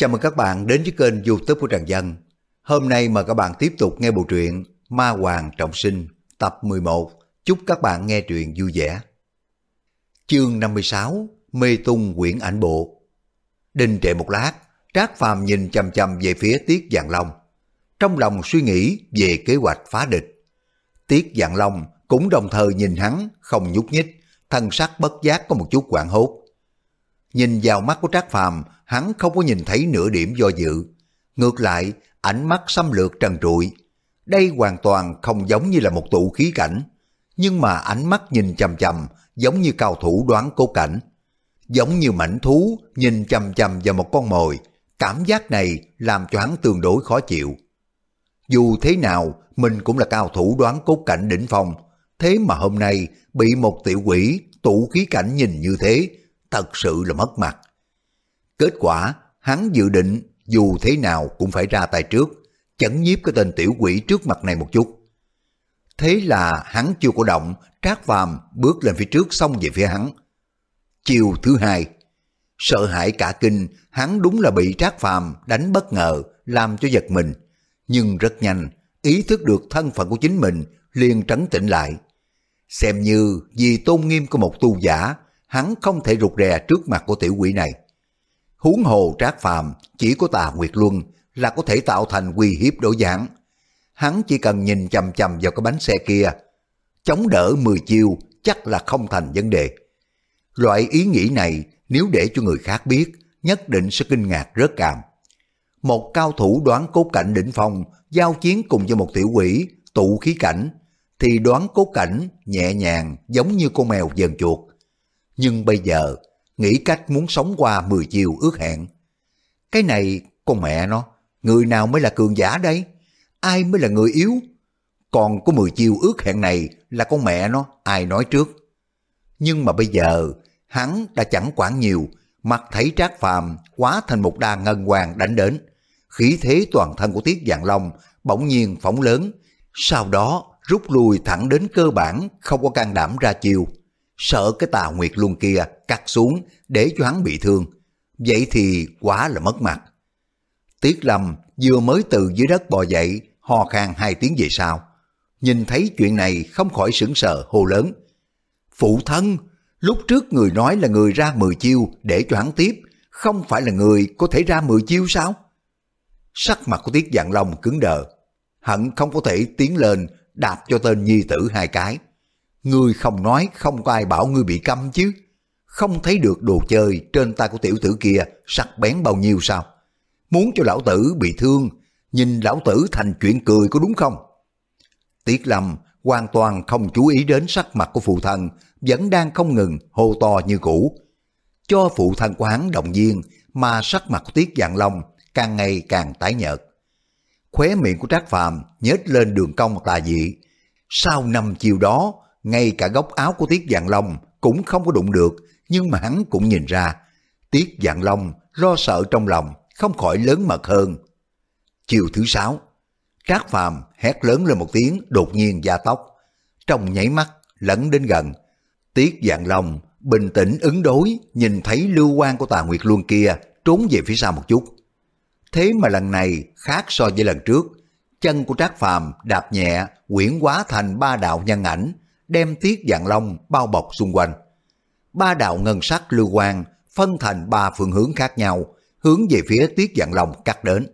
Chào mừng các bạn đến với kênh youtube của Trần Dân. Hôm nay mời các bạn tiếp tục nghe bộ truyện Ma Hoàng Trọng Sinh tập 11. Chúc các bạn nghe truyện vui vẻ. Chương 56 Mê tung quyển ảnh bộ Đình trệ một lát, Trác Phàm nhìn chầm chầm về phía Tiết Dạng Long. Trong lòng suy nghĩ về kế hoạch phá địch. Tiết Dạng Long cũng đồng thời nhìn hắn không nhúc nhích, thân sắc bất giác có một chút quảng hốt. Nhìn vào mắt của Trác Phàm, hắn không có nhìn thấy nửa điểm do dự. Ngược lại, ánh mắt xâm lược trần trụi. Đây hoàn toàn không giống như là một tụ khí cảnh, nhưng mà ánh mắt nhìn chầm chầm giống như cao thủ đoán cố cảnh. Giống như mảnh thú nhìn chầm chầm vào một con mồi, cảm giác này làm cho hắn tương đối khó chịu. Dù thế nào, mình cũng là cao thủ đoán cốt cảnh đỉnh phong, thế mà hôm nay bị một tiểu quỷ tụ khí cảnh nhìn như thế, thật sự là mất mặt. Kết quả, hắn dự định dù thế nào cũng phải ra tay trước, chấn nhiếp cái tên tiểu quỷ trước mặt này một chút. Thế là hắn chưa có động, Trác Phàm bước lên phía trước xông về phía hắn. Chiều thứ hai, sợ hãi cả kinh, hắn đúng là bị Trác Phàm đánh bất ngờ, làm cho giật mình. Nhưng rất nhanh, ý thức được thân phận của chính mình, liền trấn tĩnh lại. Xem như vì tôn nghiêm của một tu giả, hắn không thể rụt rè trước mặt của tiểu quỷ này. Huống hồ trác phàm chỉ có tà Nguyệt Luân là có thể tạo thành uy hiếp đối giảng. Hắn chỉ cần nhìn chầm chầm vào cái bánh xe kia, chống đỡ 10 chiêu chắc là không thành vấn đề. Loại ý nghĩ này nếu để cho người khác biết, nhất định sẽ kinh ngạc rớt cảm. Một cao thủ đoán cốt cảnh đỉnh phong giao chiến cùng với một tiểu quỷ tụ khí cảnh thì đoán cốt cảnh nhẹ nhàng giống như con mèo dần chuột. Nhưng bây giờ nghĩ cách muốn sống qua 10 chiều ước hẹn. Cái này con mẹ nó, người nào mới là cường giả đấy? Ai mới là người yếu? Còn có 10 chiều ước hẹn này là con mẹ nó, ai nói trước? Nhưng mà bây giờ, hắn đã chẳng quản nhiều, mặt thấy trác phàm quá thành một đa ngân hoàng đánh đến. Khí thế toàn thân của Tiết Dạng Long bỗng nhiên phóng lớn, sau đó rút lui thẳng đến cơ bản không có can đảm ra chiều sợ cái tà nguyệt luôn kia cắt xuống để cho hắn bị thương. Vậy thì quá là mất mặt. Tiết Lâm vừa mới từ dưới đất bò dậy, ho khan hai tiếng về sau. Nhìn thấy chuyện này không khỏi sững sờ hô lớn. Phụ thân, lúc trước người nói là người ra mười chiêu để cho hắn tiếp, không phải là người có thể ra mười chiêu sao? Sắc mặt của Tiết Dạng Long cứng đờ, hận không có thể tiến lên đạp cho tên nhi tử hai cái. Ngươi không nói không có ai bảo ngươi bị câm chứ. Không thấy được đồ chơi trên tay của tiểu tử kia sắc bén bao nhiêu sao? Muốn cho lão tử bị thương, nhìn lão tử thành chuyện cười có đúng không? Tiết Lâm hoàn toàn không chú ý đến sắc mặt của phụ thân, vẫn đang không ngừng hô to như cũ. Cho phụ thân của hắn động viên, mà sắc mặt của Tiết Dạng Long càng ngày càng tái nhợt. Khóe miệng của Trác Phàm nhếch lên đường cong tà dị. Sau năm chiều đó, ngay cả góc áo của Tiết Dạng Long cũng không có đụng được, nhưng mà hắn cũng nhìn ra. Tiết Dạng Long lo sợ trong lòng, không khỏi lớn mật hơn. Chiều thứ sáu, Trác Phàm hét lớn lên một tiếng đột nhiên gia tốc. Trong nháy mắt, lẫn đến gần. Tiết Dạng Long bình tĩnh ứng đối, nhìn thấy lưu quan của tà Nguyệt Luân kia trốn về phía sau một chút. Thế mà lần này khác so với lần trước, chân của Trác Phàm đạp nhẹ, quyển hóa thành ba đạo nhân ảnh, đem tiết dạng long bao bọc xung quanh. Ba đạo ngân sắc lưu quang phân thành ba phương hướng khác nhau, hướng về phía tiết dạng long cắt đến.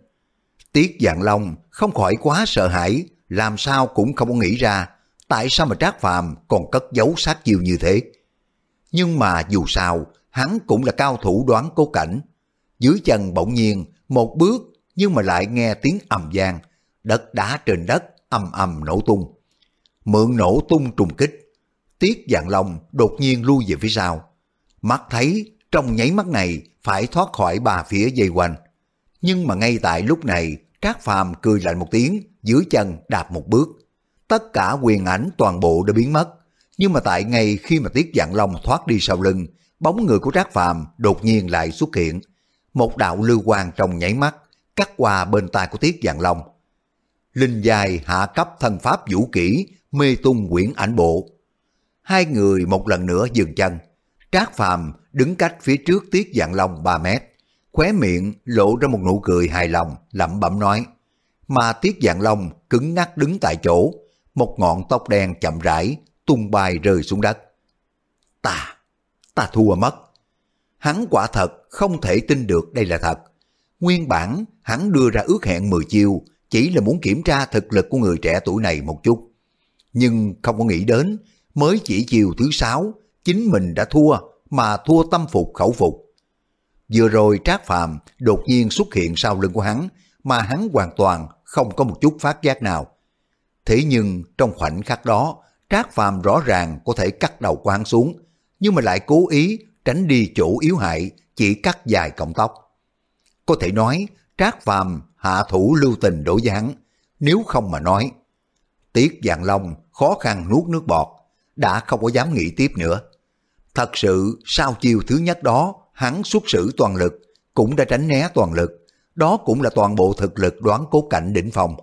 Tiết dạng long không khỏi quá sợ hãi, làm sao cũng không có nghĩ ra tại sao mà Trác Phàm còn cất giấu sát chiêu như thế. Nhưng mà dù sao, hắn cũng là cao thủ đoán cố cảnh. Dưới chân bỗng nhiên, một bước nhưng mà lại nghe tiếng ầm vang, đất đá trên đất ầm ầm nổ tung mượn nổ tung trùng kích. Tiết Dạng Long đột nhiên lui về phía sau. Mắt thấy trong nháy mắt này phải thoát khỏi ba phía dây quanh. Nhưng mà ngay tại lúc này, Trác Phàm cười lạnh một tiếng, dưới chân đạp một bước. Tất cả quyền ảnh toàn bộ đã biến mất. Nhưng mà tại ngay khi mà Tiết Dạng Long thoát đi sau lưng, bóng người của Trác Phàm đột nhiên lại xuất hiện. Một đạo lưu quang trong nháy mắt, cắt qua bên tai của Tiết Dạng Long. Linh dài hạ cấp thân pháp vũ kỹ mê tung quyển ảnh bộ. Hai người một lần nữa dừng chân. Trác Phàm đứng cách phía trước Tiết Dạng Long 3 mét. khóe miệng lộ ra một nụ cười hài lòng, lẩm bẩm nói. Mà Tiết Dạng Long cứng ngắc đứng tại chỗ, một ngọn tóc đen chậm rãi tung bay rơi xuống đất. Ta, ta thua mất. Hắn quả thật không thể tin được đây là thật. Nguyên bản hắn đưa ra ước hẹn 10 chiêu chỉ là muốn kiểm tra thực lực của người trẻ tuổi này một chút. Nhưng không có nghĩ đến mới chỉ chiều thứ sáu chính mình đã thua mà thua tâm phục khẩu phục. Vừa rồi Trác Phàm đột nhiên xuất hiện sau lưng của hắn mà hắn hoàn toàn không có một chút phát giác nào. Thế nhưng trong khoảnh khắc đó Trác Phàm rõ ràng có thể cắt đầu của hắn xuống nhưng mà lại cố ý tránh đi chỗ yếu hại chỉ cắt dài cọng tóc. Có thể nói Trác Phàm hạ thủ lưu tình đối với hắn, nếu không mà nói. Tiết Dạng Long khó khăn nuốt nước bọt, đã không có dám nghĩ tiếp nữa. Thật sự sau chiều thứ nhất đó, hắn xuất xử toàn lực, cũng đã tránh né toàn lực, đó cũng là toàn bộ thực lực đoán cố cảnh đỉnh phòng.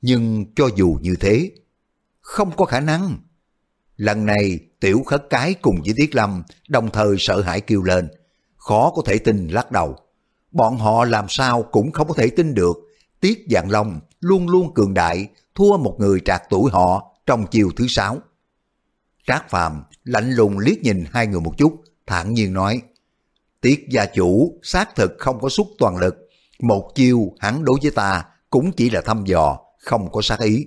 Nhưng cho dù như thế, không có khả năng. Lần này tiểu khất cái cùng với Tiết Lâm đồng thời sợ hãi kêu lên, khó có thể tin lắc đầu. Bọn họ làm sao cũng không có thể tin được Tiết Dạng Long luôn luôn cường đại thua một người trạc tuổi họ trong chiều thứ sáu. Trác Phàm lạnh lùng liếc nhìn hai người một chút, thản nhiên nói Tiết gia chủ xác thực không có xuất toàn lực, một chiêu hắn đối với ta cũng chỉ là thăm dò, không có sát ý.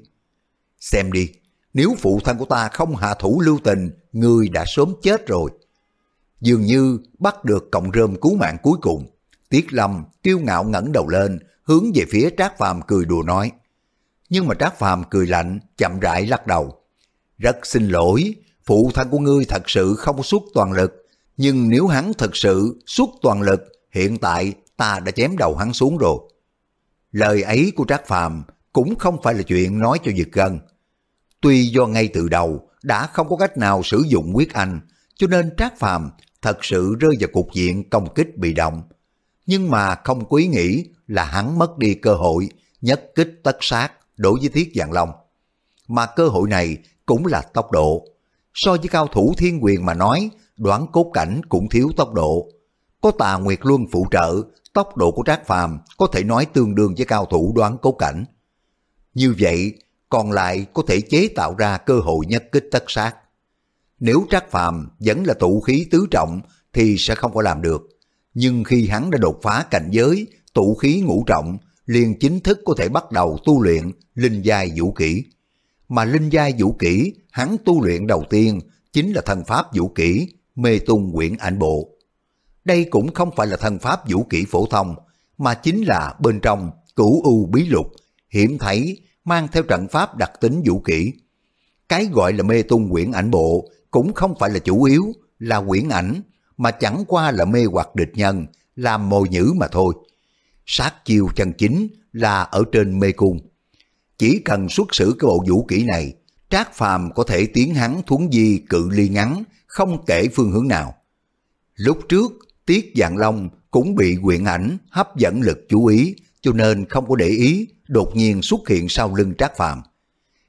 Xem đi, nếu phụ thân của ta không hạ thủ lưu tình, người đã sớm chết rồi. Dường như bắt được cọng rơm cứu mạng cuối cùng, Tiết Lâm kiêu ngạo ngẩng đầu lên, hướng về phía Trác Phàm cười đùa nói. Nhưng mà Trác Phàm cười lạnh, chậm rãi lắc đầu. Rất xin lỗi, phụ thân của ngươi thật sự không xuất toàn lực, nhưng nếu hắn thật sự xuất toàn lực, hiện tại ta đã chém đầu hắn xuống rồi. Lời ấy của Trác Phàm cũng không phải là chuyện nói cho giật gân. Tuy do ngay từ đầu đã không có cách nào sử dụng quyết anh, cho nên Trác Phàm thật sự rơi vào cục diện công kích bị động. Nhưng mà không quý nghĩ là hắn mất đi cơ hội nhất kích tất sát đối với Thiết Dạng Long. Mà cơ hội này cũng là tốc độ. So với cao thủ thiên quyền mà nói, đoán cốt cảnh cũng thiếu tốc độ. Có tà Nguyệt Luân phụ trợ, tốc độ của Trác Phàm có thể nói tương đương với cao thủ đoán cốt cảnh. Như vậy, còn lại có thể chế tạo ra cơ hội nhất kích tất sát. Nếu Trác Phàm vẫn là tụ khí tứ trọng thì sẽ không có làm được. Nhưng khi hắn đã đột phá cảnh giới, tụ khí ngũ trọng, liền chính thức có thể bắt đầu tu luyện linh giai vũ kỹ. Mà linh giai vũ kỹ, hắn tu luyện đầu tiên chính là thần pháp vũ kỹ mê tung quyển ảnh bộ. Đây cũng không phải là thần pháp vũ kỹ phổ thông, mà chính là bên trong cửu u bí lục, hiểm thấy mang theo trận pháp đặc tính vũ kỹ. Cái gọi là mê tung quyển ảnh bộ cũng không phải là chủ yếu, là quyển ảnh, mà chẳng qua là mê hoặc địch nhân, làm mồi nhữ mà thôi. Sát chiêu chân chính là ở trên mê cung. Chỉ cần xuất xử cái bộ vũ kỹ này, Trác Phàm có thể tiến hắn thuấn di cự ly ngắn, không kể phương hướng nào. Lúc trước, Tiết Dạng Long cũng bị quyện ảnh hấp dẫn lực chú ý, cho nên không có để ý, đột nhiên xuất hiện sau lưng Trác Phàm.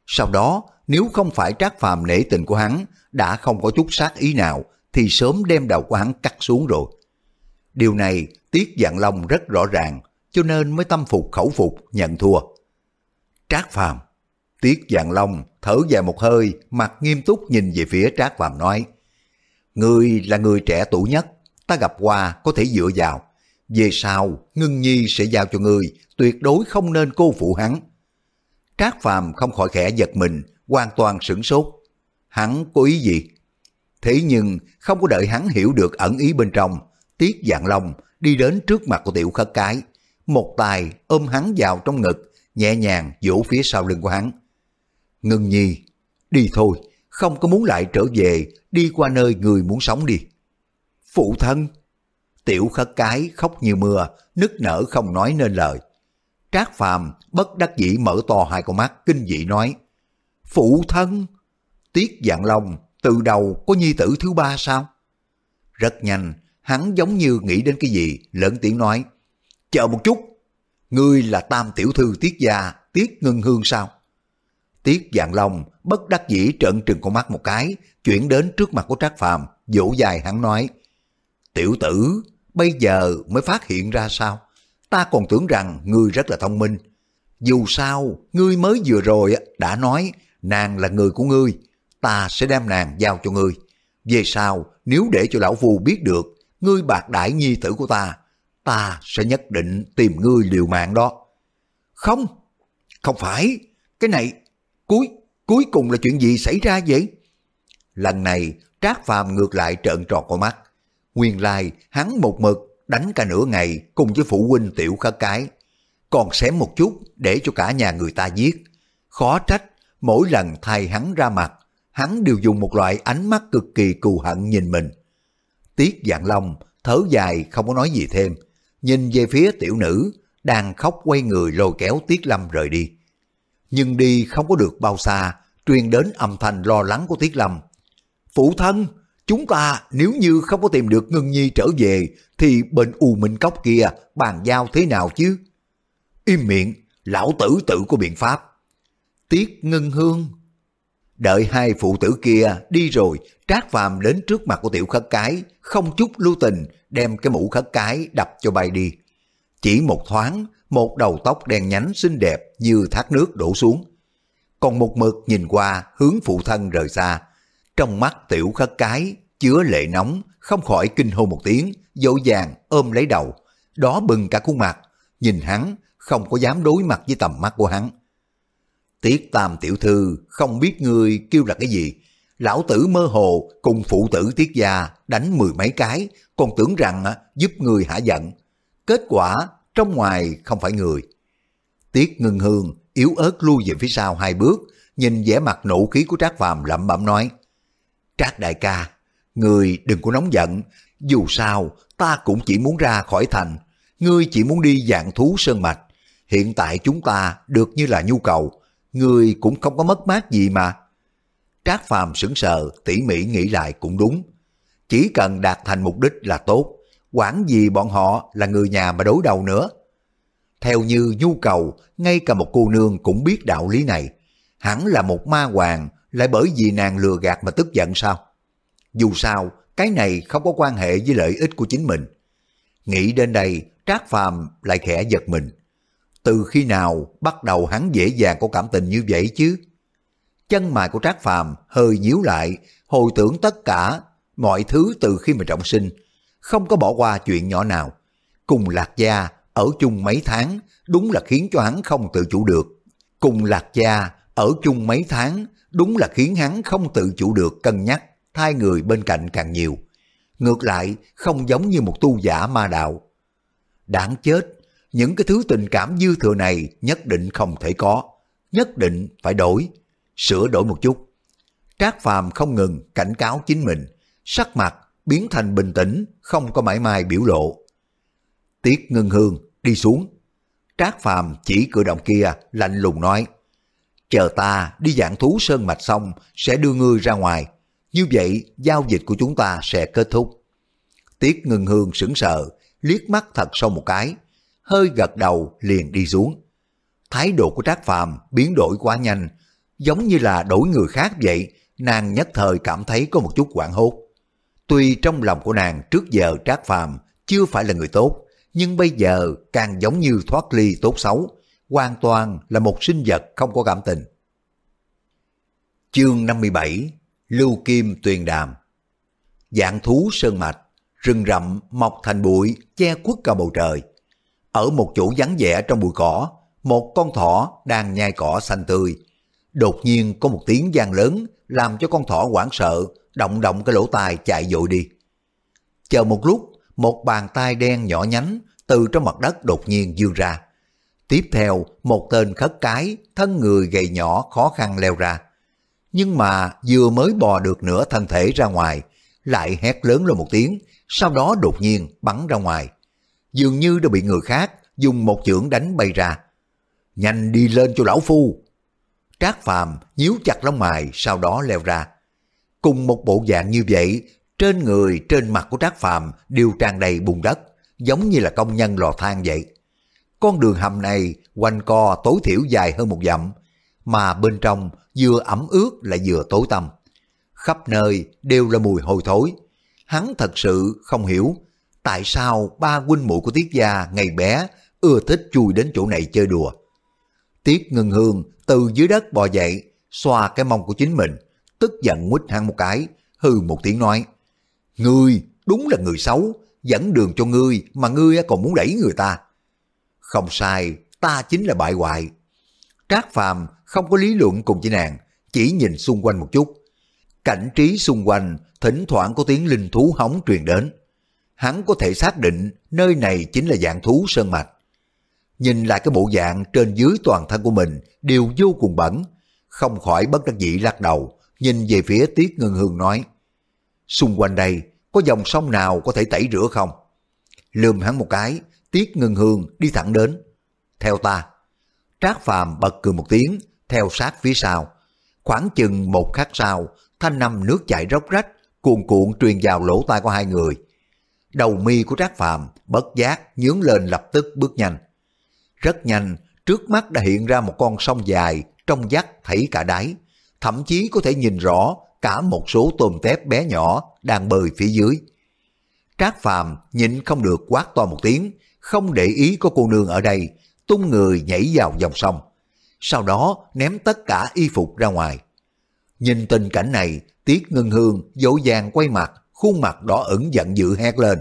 Sau đó, nếu không phải Trác Phàm nể tình của hắn, đã không có chút sát ý nào, thì sớm đem đầu của hắn cắt xuống rồi. Điều này Tiết Dạng Long rất rõ ràng, cho nên mới tâm phục khẩu phục nhận thua. Trác Phàm Tiết Dạng Long thở dài một hơi, mặt nghiêm túc nhìn về phía Trác Phàm nói, Người là người trẻ tuổi nhất, ta gặp qua có thể dựa vào. Về sau, Ngưng Nhi sẽ giao cho người, tuyệt đối không nên cô phụ hắn. Trác Phàm không khỏi khẽ giật mình, hoàn toàn sửng sốt. Hắn có ý gì? Thế nhưng không có đợi hắn hiểu được ẩn ý bên trong, Tiết Dạng Long đi đến trước mặt của tiểu khất cái, một tài ôm hắn vào trong ngực, nhẹ nhàng vỗ phía sau lưng của hắn. Ngưng nhi, đi thôi, không có muốn lại trở về, đi qua nơi người muốn sống đi. Phụ thân, tiểu khất cái khóc như mưa, nức nở không nói nên lời. Trác Phàm bất đắc dĩ mở to hai con mắt kinh dị nói, Phụ thân, Tiết Dạng Long từ đầu có nhi tử thứ ba sao? Rất nhanh, hắn giống như nghĩ đến cái gì, lớn tiếng nói, chờ một chút, ngươi là tam tiểu thư Tiết Gia, Tiết Ngân Hương sao? Tiết Dạng Long bất đắc dĩ trợn trừng con mắt một cái, chuyển đến trước mặt của Trác Phàm, dỗ dài hắn nói, Tiểu tử, bây giờ mới phát hiện ra sao? Ta còn tưởng rằng ngươi rất là thông minh. Dù sao, ngươi mới vừa rồi đã nói nàng là người của ngươi, ta sẽ đem nàng giao cho ngươi. Về sau, nếu để cho lão phu biết được ngươi bạc đại nhi tử của ta, ta sẽ nhất định tìm ngươi liều mạng đó. Không, không phải, cái này, cuối, cuối cùng là chuyện gì xảy ra vậy? Lần này, Trác Phàm ngược lại trợn tròn con mắt. Nguyên lai, hắn một mực đánh cả nửa ngày cùng với phụ huynh tiểu khất cái. Còn xém một chút để cho cả nhà người ta giết. Khó trách, mỗi lần thay hắn ra mặt, hắn đều dùng một loại ánh mắt cực kỳ cù hận nhìn mình. Tiết Dạng Long thở dài không có nói gì thêm, nhìn về phía tiểu nữ, đang khóc quay người lôi kéo Tiết Lâm rời đi. Nhưng đi không có được bao xa, truyền đến âm thanh lo lắng của Tiết Lâm. Phụ thân, chúng ta nếu như không có tìm được Ngân Nhi trở về, thì bên U Minh Cốc kia bàn giao thế nào chứ? Im miệng, lão tử tự có biện pháp. Tiết Ngân Hương Đợi hai phụ tử kia đi rồi, Trác Phàm đến trước mặt của tiểu khất cái, không chút lưu tình, đem cái mũ khất cái đập cho bay đi. Chỉ một thoáng, một đầu tóc đen nhánh xinh đẹp như thác nước đổ xuống. Còn một mực nhìn qua hướng phụ thân rời xa. Trong mắt tiểu khất cái, chứa lệ nóng, không khỏi kinh hô một tiếng, dỗ dàng ôm lấy đầu. Đó bừng cả khuôn mặt, nhìn hắn, không có dám đối mặt với tầm mắt của hắn. Tiết tam tiểu thư không biết người kêu là cái gì. Lão tử mơ hồ cùng phụ tử tiết gia đánh mười mấy cái, còn tưởng rằng à, giúp người hả giận. Kết quả trong ngoài không phải người. Tiết ngưng hương yếu ớt lui về phía sau hai bước, nhìn vẻ mặt nộ khí của Trác Phàm lẩm bẩm nói. Trác đại ca, người đừng có nóng giận, dù sao ta cũng chỉ muốn ra khỏi thành, ngươi chỉ muốn đi dạng thú sơn mạch. Hiện tại chúng ta được như là nhu cầu, người cũng không có mất mát gì mà. Trác Phàm sững sờ, tỉ mỉ nghĩ lại cũng đúng. Chỉ cần đạt thành mục đích là tốt, quản gì bọn họ là người nhà mà đối đầu nữa. Theo như nhu cầu, ngay cả một cô nương cũng biết đạo lý này. Hẳn là một ma hoàng, lại bởi vì nàng lừa gạt mà tức giận sao? Dù sao, cái này không có quan hệ với lợi ích của chính mình. Nghĩ đến đây, Trác Phàm lại khẽ giật mình. Từ khi nào bắt đầu hắn dễ dàng có cảm tình như vậy chứ? Chân mày của Trác Phàm hơi nhíu lại, hồi tưởng tất cả mọi thứ từ khi mà trọng sinh, không có bỏ qua chuyện nhỏ nào. Cùng Lạc Gia ở chung mấy tháng đúng là khiến cho hắn không tự chủ được. Cùng Lạc Gia ở chung mấy tháng đúng là khiến hắn không tự chủ được cân nhắc thay người bên cạnh càng nhiều. Ngược lại không giống như một tu giả ma đạo. Đáng chết, những cái thứ tình cảm dư thừa này nhất định không thể có, nhất định phải đổi, sửa đổi một chút. Trác Phàm không ngừng cảnh cáo chính mình, sắc mặt biến thành bình tĩnh, không có mãi mai biểu lộ. Tiết ngưng hương đi xuống. Trác Phàm chỉ cử động kia lạnh lùng nói, chờ ta đi dạng thú sơn mạch xong sẽ đưa ngươi ra ngoài. Như vậy giao dịch của chúng ta sẽ kết thúc. Tiết ngưng hương sững sờ, liếc mắt thật sâu một cái, hơi gật đầu liền đi xuống. Thái độ của Trác Phàm biến đổi quá nhanh, giống như là đổi người khác vậy, nàng nhất thời cảm thấy có một chút quảng hốt. Tuy trong lòng của nàng trước giờ Trác Phàm chưa phải là người tốt, nhưng bây giờ càng giống như thoát ly tốt xấu, hoàn toàn là một sinh vật không có cảm tình. Chương 57 Lưu Kim Tuyền Đàm Dạng thú sơn mạch, rừng rậm mọc thành bụi che khuất cả bầu trời. Ở một chỗ vắng vẻ trong bụi cỏ, một con thỏ đang nhai cỏ xanh tươi. Đột nhiên có một tiếng vang lớn làm cho con thỏ hoảng sợ, động động cái lỗ tai chạy dội đi. Chờ một lúc, một bàn tay đen nhỏ nhánh từ trong mặt đất đột nhiên dương ra. Tiếp theo, một tên khất cái, thân người gầy nhỏ khó khăn leo ra. Nhưng mà vừa mới bò được nửa thân thể ra ngoài, lại hét lớn lên một tiếng, sau đó đột nhiên bắn ra ngoài dường như đã bị người khác dùng một chưởng đánh bay ra. Nhanh đi lên cho lão phu. Trác Phàm nhíu chặt lông mày sau đó leo ra. Cùng một bộ dạng như vậy, trên người, trên mặt của Trác Phàm đều tràn đầy bùn đất, giống như là công nhân lò than vậy. Con đường hầm này quanh co tối thiểu dài hơn một dặm, mà bên trong vừa ẩm ướt lại vừa tối tăm. Khắp nơi đều là mùi hôi thối. Hắn thật sự không hiểu tại sao ba huynh muội của Tiết Gia ngày bé ưa thích chui đến chỗ này chơi đùa. Tiết Ngân Hương từ dưới đất bò dậy, xoa cái mông của chính mình, tức giận quýt hăng một cái, hư một tiếng nói. Ngươi đúng là người xấu, dẫn đường cho ngươi mà ngươi còn muốn đẩy người ta. Không sai, ta chính là bại hoại. Trác Phàm không có lý luận cùng chị nàng, chỉ nhìn xung quanh một chút. Cảnh trí xung quanh thỉnh thoảng có tiếng linh thú hóng truyền đến. Hắn có thể xác định nơi này chính là dạng thú sơn mạch. Nhìn lại cái bộ dạng trên dưới toàn thân của mình đều vô cùng bẩn, không khỏi bất đắc dĩ lắc đầu, nhìn về phía Tiết Ngân Hương nói. Xung quanh đây có dòng sông nào có thể tẩy rửa không? Lườm hắn một cái, Tiết Ngân Hương đi thẳng đến. Theo ta. Trác Phàm bật cười một tiếng, theo sát phía sau. Khoảng chừng một khắc sau, thanh năm nước chảy róc rách, cuồn cuộn truyền vào lỗ tai của hai người. Đầu mi của Trác Phàm bất giác nhướng lên lập tức bước nhanh. Rất nhanh, trước mắt đã hiện ra một con sông dài, trong vắt thấy cả đáy. Thậm chí có thể nhìn rõ cả một số tôm tép bé nhỏ đang bơi phía dưới. Trác Phàm nhịn không được quát to một tiếng, không để ý có cô nương ở đây, tung người nhảy vào dòng sông. Sau đó ném tất cả y phục ra ngoài. Nhìn tình cảnh này, Tiết Ngân Hương dỗ dàng quay mặt, khuôn mặt đỏ ửng giận dữ hét lên.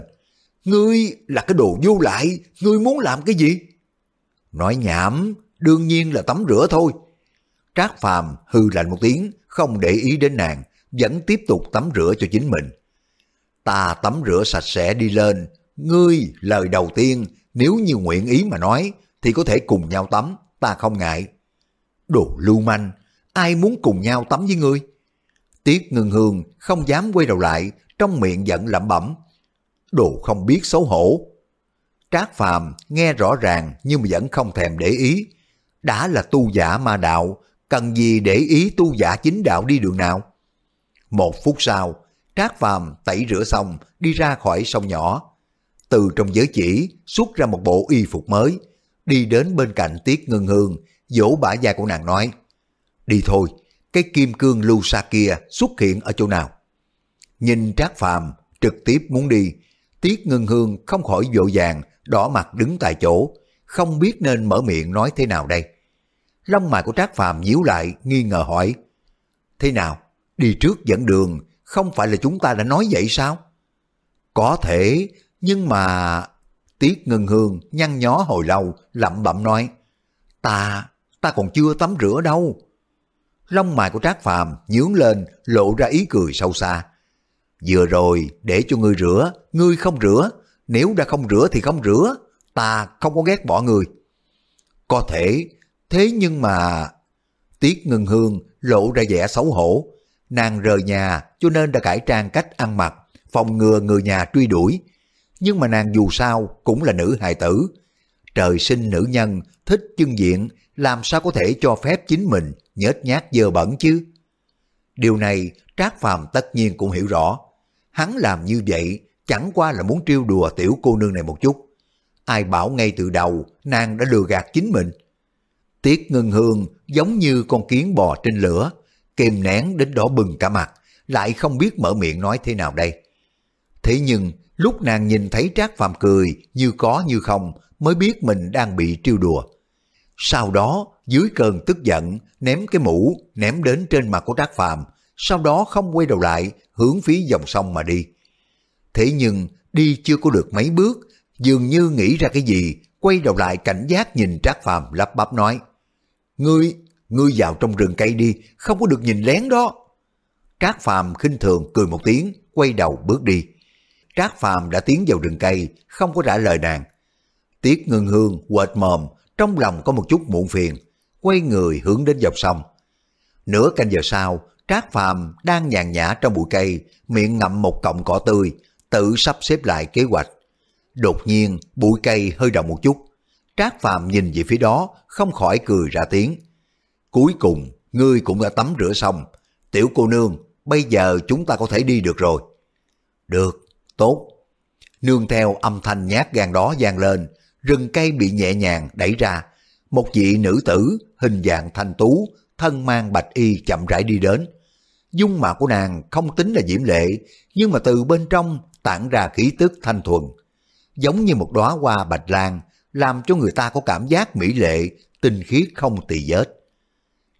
Ngươi là cái đồ vô lại, ngươi muốn làm cái gì? Nói nhảm, đương nhiên là tắm rửa thôi. Trác Phàm hư lạnh một tiếng, không để ý đến nàng, vẫn tiếp tục tắm rửa cho chính mình. Ta tắm rửa sạch sẽ đi lên, ngươi lời đầu tiên nếu như nguyện ý mà nói thì có thể cùng nhau tắm, ta không ngại. Đồ lưu manh, ai muốn cùng nhau tắm với ngươi? Tiết ngưng hương không dám quay đầu lại, trong miệng giận lẩm bẩm. Đồ không biết xấu hổ. Trác phàm nghe rõ ràng nhưng mà vẫn không thèm để ý. Đã là tu giả ma đạo, cần gì để ý tu giả chính đạo đi đường nào? Một phút sau, Trác Phàm tẩy rửa xong đi ra khỏi sông nhỏ. Từ trong giới chỉ xuất ra một bộ y phục mới, đi đến bên cạnh Tiết Ngân Hương, vỗ bả vai của nàng nói, đi thôi, cái kim cương lưu sa kia xuất hiện ở chỗ nào? Nhìn Trác Phàm trực tiếp muốn đi, Tiết Ngân Hương không khỏi vội vàng, đỏ mặt đứng tại chỗ, không biết nên mở miệng nói thế nào đây. Lông mày của Trác Phàm nhíu lại, nghi ngờ hỏi, thế nào, đi trước dẫn đường, không phải là chúng ta đã nói vậy sao? Có thể, nhưng mà... Tiết Ngân Hương nhăn nhó hồi lâu, lẩm bẩm nói, ta, ta còn chưa tắm rửa đâu. Lông mày của Trác Phàm nhướng lên, lộ ra ý cười sâu xa. Vừa rồi, để cho ngươi rửa, ngươi không rửa, nếu đã không rửa thì không rửa, ta không có ghét bỏ người. Có thể, thế nhưng mà... Tiết Ngân Hương lộ ra vẻ xấu hổ, nàng rời nhà cho nên đã cải trang cách ăn mặc, phòng ngừa người nhà truy đuổi. Nhưng mà nàng dù sao cũng là nữ hài tử. Trời sinh nữ nhân, thích chân diện, làm sao có thể cho phép chính mình nhếch nhát dơ bẩn chứ? Điều này Trác Phàm tất nhiên cũng hiểu rõ. Hắn làm như vậy chẳng qua là muốn trêu đùa tiểu cô nương này một chút. Ai bảo ngay từ đầu nàng đã lừa gạt chính mình. Tiết Ngân Hương giống như con kiến bò trên lửa, kìm nén đến đỏ bừng cả mặt, lại không biết mở miệng nói thế nào đây. Thế nhưng, lúc nàng nhìn thấy Trác Phàm cười, như có như không, mới biết mình đang bị trêu đùa. Sau đó, dưới cơn tức giận, ném cái mũ, ném đến trên mặt của Trác Phàm, sau đó không quay đầu lại, hướng phía dòng sông mà đi. Thế nhưng, đi chưa có được mấy bước, dường như nghĩ ra cái gì, quay đầu lại cảnh giác nhìn Trác Phàm lắp bắp nói. Ngươi, ngươi vào trong rừng cây đi, không có được nhìn lén đó. Trác Phàm khinh thường cười một tiếng, quay đầu bước đi. Trác Phàm đã tiến vào rừng cây, không có trả lời nàng. Tiết ngưng hương, quệt mồm, trong lòng có một chút muộn phiền, quay người hướng đến dọc sông. Nửa canh giờ sau, Trác Phàm đang nhàn nhã trong bụi cây, miệng ngậm một cọng cỏ tươi, tự sắp xếp lại kế hoạch. Đột nhiên, bụi cây hơi động một chút. Trác Phàm nhìn về phía đó, không khỏi cười ra tiếng. Cuối cùng, ngươi cũng đã tắm rửa xong. Tiểu cô nương, bây giờ chúng ta có thể đi được rồi. Được, tốt. Nương theo âm thanh nhát gan đó vang lên, rừng cây bị nhẹ nhàng đẩy ra. Một vị nữ tử, hình dạng thanh tú, thân mang bạch y chậm rãi đi đến. Dung mạo của nàng không tính là diễm lệ, nhưng mà từ bên trong tản ra khí tức thanh thuần. giống như một đóa hoa bạch lan, làm cho người ta có cảm giác mỹ lệ, tinh khiết không tỳ vết.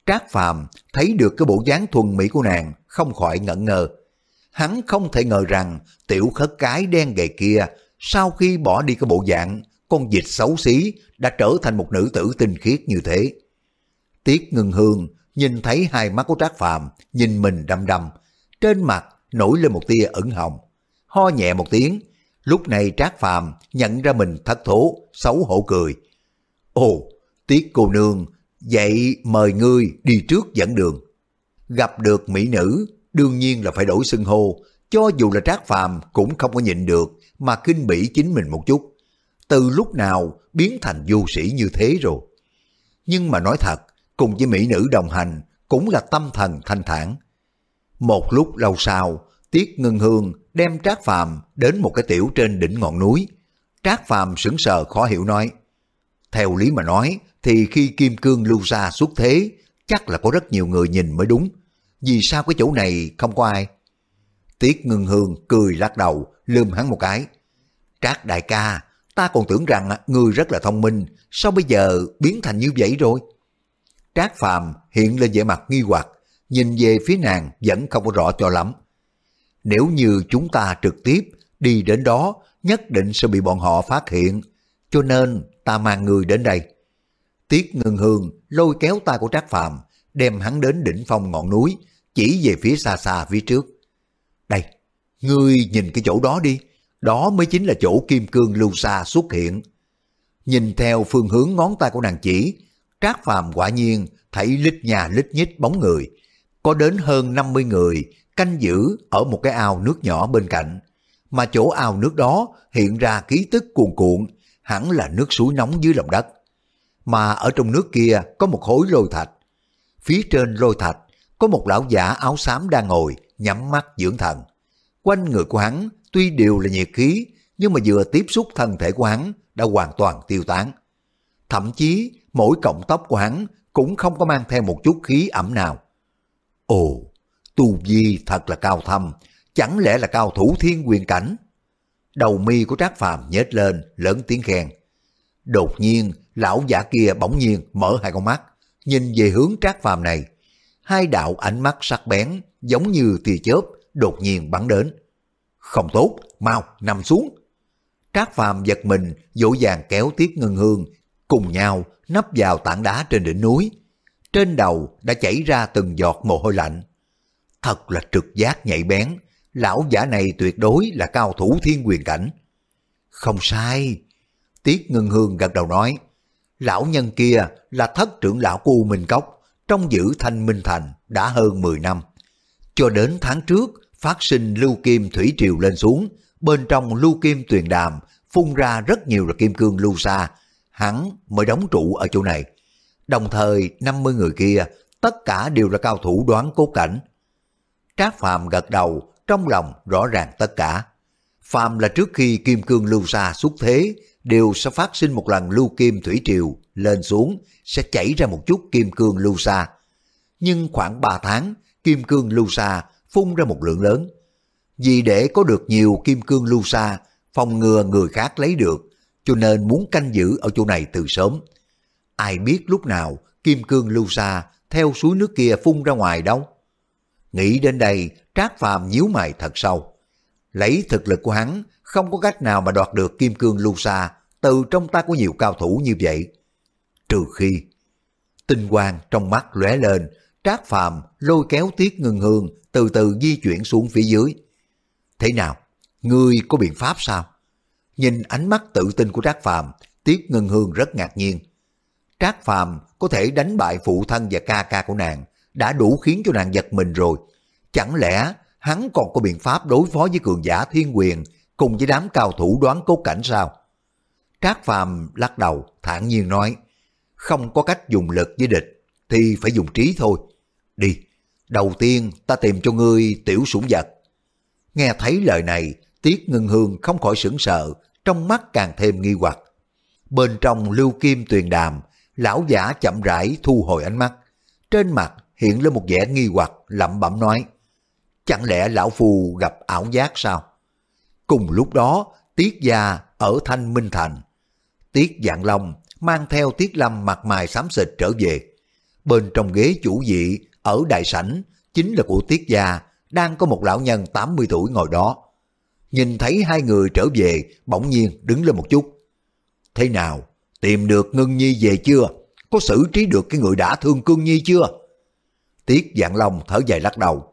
Trác Phàm thấy được cái bộ dáng thuần mỹ của nàng, không khỏi ngẩn ngơ. Hắn không thể ngờ rằng tiểu khất cái đen gầy kia, sau khi bỏ đi cái bộ dạng, con dịch xấu xí đã trở thành một nữ tử tinh khiết như thế. Tiết ngưng hương nhìn thấy hai mắt của Trác Phàm nhìn mình đăm đăm, trên mặt nổi lên một tia ửng hồng. Ho nhẹ một tiếng, lúc này Trác Phàm nhận ra mình thất thố, xấu hổ cười. Ồ, Tiết cô nương, vậy mời ngươi đi trước dẫn đường. Gặp được mỹ nữ, đương nhiên là phải đổi xưng hô, cho dù là Trác Phàm cũng không có nhịn được mà kinh bỉ chính mình một chút. Từ lúc nào biến thành du sĩ như thế rồi. Nhưng mà nói thật, cùng với mỹ nữ đồng hành cũng là tâm thần thanh thản. Một lúc lâu sau, Tiết Ngân Hương đem Trác Phàm đến một cái tiểu trên đỉnh ngọn núi. Trác Phàm sững sờ khó hiểu nói, theo lý mà nói thì khi Kim Cương lưu ra xuất thế, chắc là có rất nhiều người nhìn mới đúng. Vì sao cái chỗ này không có ai? Tiết Ngân Hương cười lắc đầu, lườm hắn một cái. Trác đại ca, ta còn tưởng rằng ngươi rất là thông minh, sao bây giờ biến thành như vậy rồi? Trác Phàm hiện lên vẻ mặt nghi hoặc, nhìn về phía nàng vẫn không có rõ cho lắm. Nếu như chúng ta trực tiếp đi đến đó, nhất định sẽ bị bọn họ phát hiện, cho nên ta mang người đến đây. Tiết Ngân hương lôi kéo tay của Trác Phàm đem hắn đến đỉnh phong ngọn núi, chỉ về phía xa xa phía trước. Đây, ngươi nhìn cái chỗ đó đi, đó mới chính là chỗ kim cương lưu xa xuất hiện. Nhìn theo phương hướng ngón tay của nàng chỉ, Trác Phàm quả nhiên thấy lít nhà lít nhít bóng người, có đến hơn 50 người canh giữ ở một cái ao nước nhỏ bên cạnh, mà chỗ ao nước đó hiện ra ký tức cuồn cuộn, hẳn là nước suối nóng dưới lòng đất. Mà ở trong nước kia có một khối lôi thạch. Phía trên lôi thạch có một lão giả áo xám đang ngồi, nhắm mắt dưỡng thần. Quanh người của hắn tuy đều là nhiệt khí, nhưng mà vừa tiếp xúc thân thể của hắn đã hoàn toàn tiêu tán. Thậm chí mỗi cọng tóc của hắn cũng không có mang theo một chút khí ẩm nào. Ồ, tu vi thật là cao thâm, chẳng lẽ là cao thủ thiên quyền cảnh? Đầu mi của Trác Phàm nhếch lên, lớn tiếng khen. Đột nhiên, lão giả kia bỗng nhiên mở hai con mắt, nhìn về hướng Trác Phàm này. Hai đạo ánh mắt sắc bén, giống như tia chớp, đột nhiên bắn đến. Không tốt, mau, nằm xuống. Trác Phàm giật mình, dỗ dàng kéo Tiết Ngân Hương, cùng nhau nấp vào tảng đá trên đỉnh núi. Trên đầu đã chảy ra từng giọt mồ hôi lạnh. Thật là trực giác nhạy bén, lão giả này tuyệt đối là cao thủ thiên quyền cảnh. Không sai. Tiết Ngân Hương gật đầu nói, lão nhân kia là thất trưởng lão của U Minh Cốc, trong giữ thanh minh thành đã hơn 10 năm. Cho đến tháng trước, phát sinh lưu kim thủy triều lên xuống, bên trong lưu kim tuyền đàm phun ra rất nhiều là kim cương lưu xa, hắn mới đóng trụ ở chỗ này. Đồng thời 50 người kia, tất cả đều là cao thủ đoán cố cảnh. Trác Phàm gật đầu, trong lòng rõ ràng tất cả. Phàm là trước khi kim cương lưu xa xuất thế, đều sẽ phát sinh một lần lưu kim thủy triều lên xuống, sẽ chảy ra một chút kim cương lưu xa. Nhưng khoảng 3 tháng, kim cương lưu xa phun ra một lượng lớn. Vì để có được nhiều kim cương lưu xa, phòng ngừa người khác lấy được, cho nên muốn canh giữ ở chỗ này từ sớm. Ai biết lúc nào kim cương lưu xa theo suối nước kia phun ra ngoài đâu. Nghĩ đến đây, Trác Phàm nhíu mày thật sâu. Lấy thực lực của hắn, không có cách nào mà đoạt được kim cương lưu xa từ trong tay của nhiều cao thủ như vậy. Trừ khi, tinh quang trong mắt lóe lên, Trác Phàm lôi kéo Tiết Ngân Hương từ từ di chuyển xuống phía dưới. Thế nào? Ngươi có biện pháp sao? Nhìn ánh mắt tự tin của Trác Phàm, Tiết Ngân Hương rất ngạc nhiên. Trác Phàm có thể đánh bại phụ thân và ca ca của nàng, đã đủ khiến cho nàng giật mình rồi. Chẳng lẽ hắn còn có biện pháp đối phó với cường giả thiên quyền cùng với đám cao thủ đoán cốt cảnh sao? Trác Phàm lắc đầu, thản nhiên nói, không có cách dùng lực với địch, thì phải dùng trí thôi. Đi, đầu tiên ta tìm cho ngươi tiểu sủng vật. Nghe thấy lời này, Tiết Ngân Hương không khỏi sững sờ, trong mắt càng thêm nghi hoặc. Bên trong lưu kim tuyền đàm, lão giả chậm rãi thu hồi ánh mắt. Trên mặt hiện lên một vẻ nghi hoặc lẩm bẩm nói, chẳng lẽ lão phù gặp ảo giác sao? Cùng lúc đó, Tiết Gia ở Thanh Minh Thành. Tiết Dạng Long mang theo Tiết Lâm mặt mày xám xịt trở về. Bên trong ghế chủ vị ở đại sảnh chính là của Tiết Gia, đang có một lão nhân 80 tuổi ngồi đó. Nhìn thấy hai người trở về, bỗng nhiên đứng lên một chút. Thế nào? Tìm được Ngân Nhi về chưa? Có xử trí được cái người đã thương Cương Nhi chưa? Tiết Dạng Long thở dài lắc đầu.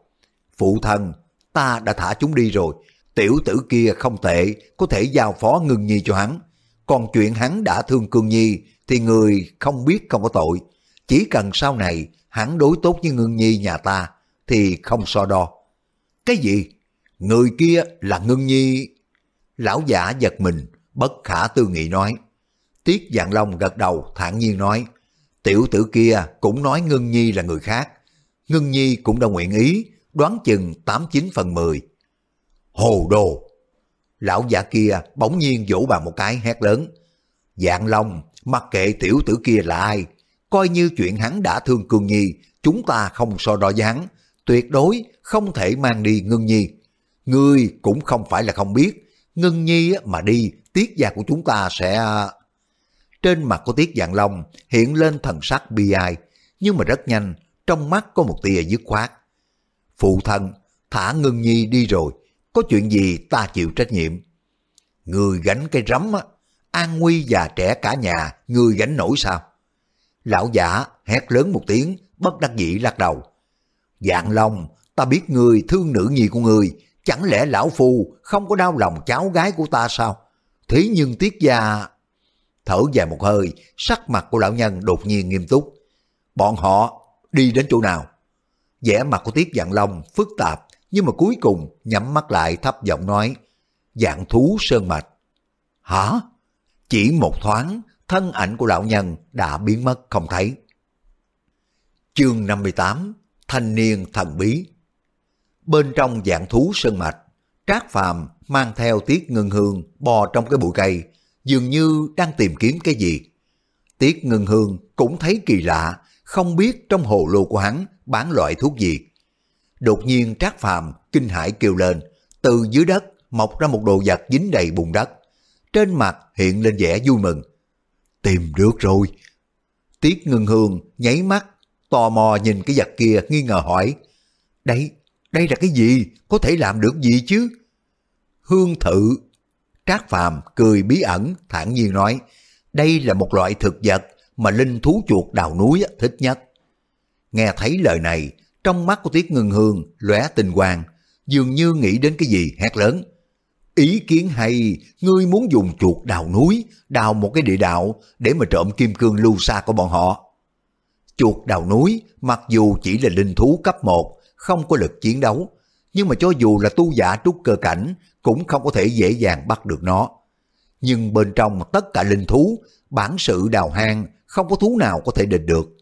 Phụ thân, ta đã thả chúng đi rồi. Tiểu tử kia không tệ, có thể giao phó Ngân Nhi cho hắn. Còn chuyện hắn đã thương Cương Nhi thì người không biết không có tội. Chỉ cần sau này hắn đối tốt với ngưng Nhi nhà ta thì không so đo. Cái gì? Người kia là ngưng Nhi. Lão giả giật mình, bất khả tư nghị nói. Tiết Dạng Long gật đầu thản nhiên nói. Tiểu tử kia cũng nói ngưng Nhi là người khác. ngưng Nhi cũng đã nguyện ý, đoán chừng 89 phần 10. Hồ đồ! Lão giả kia bỗng nhiên vỗ bà một cái hét lớn. Dạng Long, mặc kệ tiểu tử kia là ai, coi như chuyện hắn đã thương Cương Nhi, chúng ta không so đo với hắn, tuyệt đối không thể mang đi Ngân Nhi. Ngươi cũng không phải là không biết, Ngân Nhi mà đi, tiết gia của chúng ta sẽ... À, Trên mặt của Tiết Dạng Long hiện lên thần sắc bi ai, nhưng mà rất nhanh, trong mắt có một tia dứt khoát. Phụ thân, thả Ngân Nhi đi rồi, có chuyện gì ta chịu trách nhiệm. Người gánh cây rắm á, an nguy già trẻ cả nhà, người gánh nổi sao? Lão giả hét lớn một tiếng, bất đắc dĩ lắc đầu. Dạng Long, ta biết người thương nữ nhi của người, chẳng lẽ lão phu không có đau lòng cháu gái của ta sao? Thế nhưng tiết gia... Thở dài một hơi, sắc mặt của lão nhân đột nhiên nghiêm túc. Bọn họ đi đến chỗ nào? vẻ mặt của Tiết Dạng Long phức tạp, nhưng mà cuối cùng nhắm mắt lại thấp giọng nói, dạng thú sơn mạch. Hả? Chỉ một thoáng, thân ảnh của lão nhân đã biến mất không thấy. Chương 58 Thanh niên thần bí Bên trong dạng thú sơn mạch, Trác Phàm mang theo Tiết Ngân Hương bò trong cái bụi cây, dường như đang tìm kiếm cái gì. Tiết Ngân Hương cũng thấy kỳ lạ, không biết trong hồ lô của hắn bán loại thuốc gì. Đột nhiên Trác Phàm kinh hãi kêu lên, từ dưới đất mọc ra một đồ vật dính đầy bùn đất. Trên mặt hiện lên vẻ vui mừng. Tìm được rồi. Tiết ngưng Hương nháy mắt, tò mò nhìn cái vật kia nghi ngờ hỏi. Đây, đây là cái gì? Có thể làm được gì chứ? Hương thự Trác Phàm cười bí ẩn, thản nhiên nói, đây là một loại thực vật mà linh thú chuột đào núi thích nhất. Nghe thấy lời này, trong mắt của Tiết Ngân Hương lóe tinh quang, dường như nghĩ đến cái gì hét lớn. Ý kiến hay, ngươi muốn dùng chuột đào núi, đào một cái địa đạo để mà trộm kim cương lưu xa của bọn họ. Chuột đào núi mặc dù chỉ là linh thú cấp 1, không có lực chiến đấu, nhưng mà cho dù là tu giả trúc cơ cảnh cũng không có thể dễ dàng bắt được nó. Nhưng bên trong tất cả linh thú, bản sự đào hang không có thú nào có thể địch được.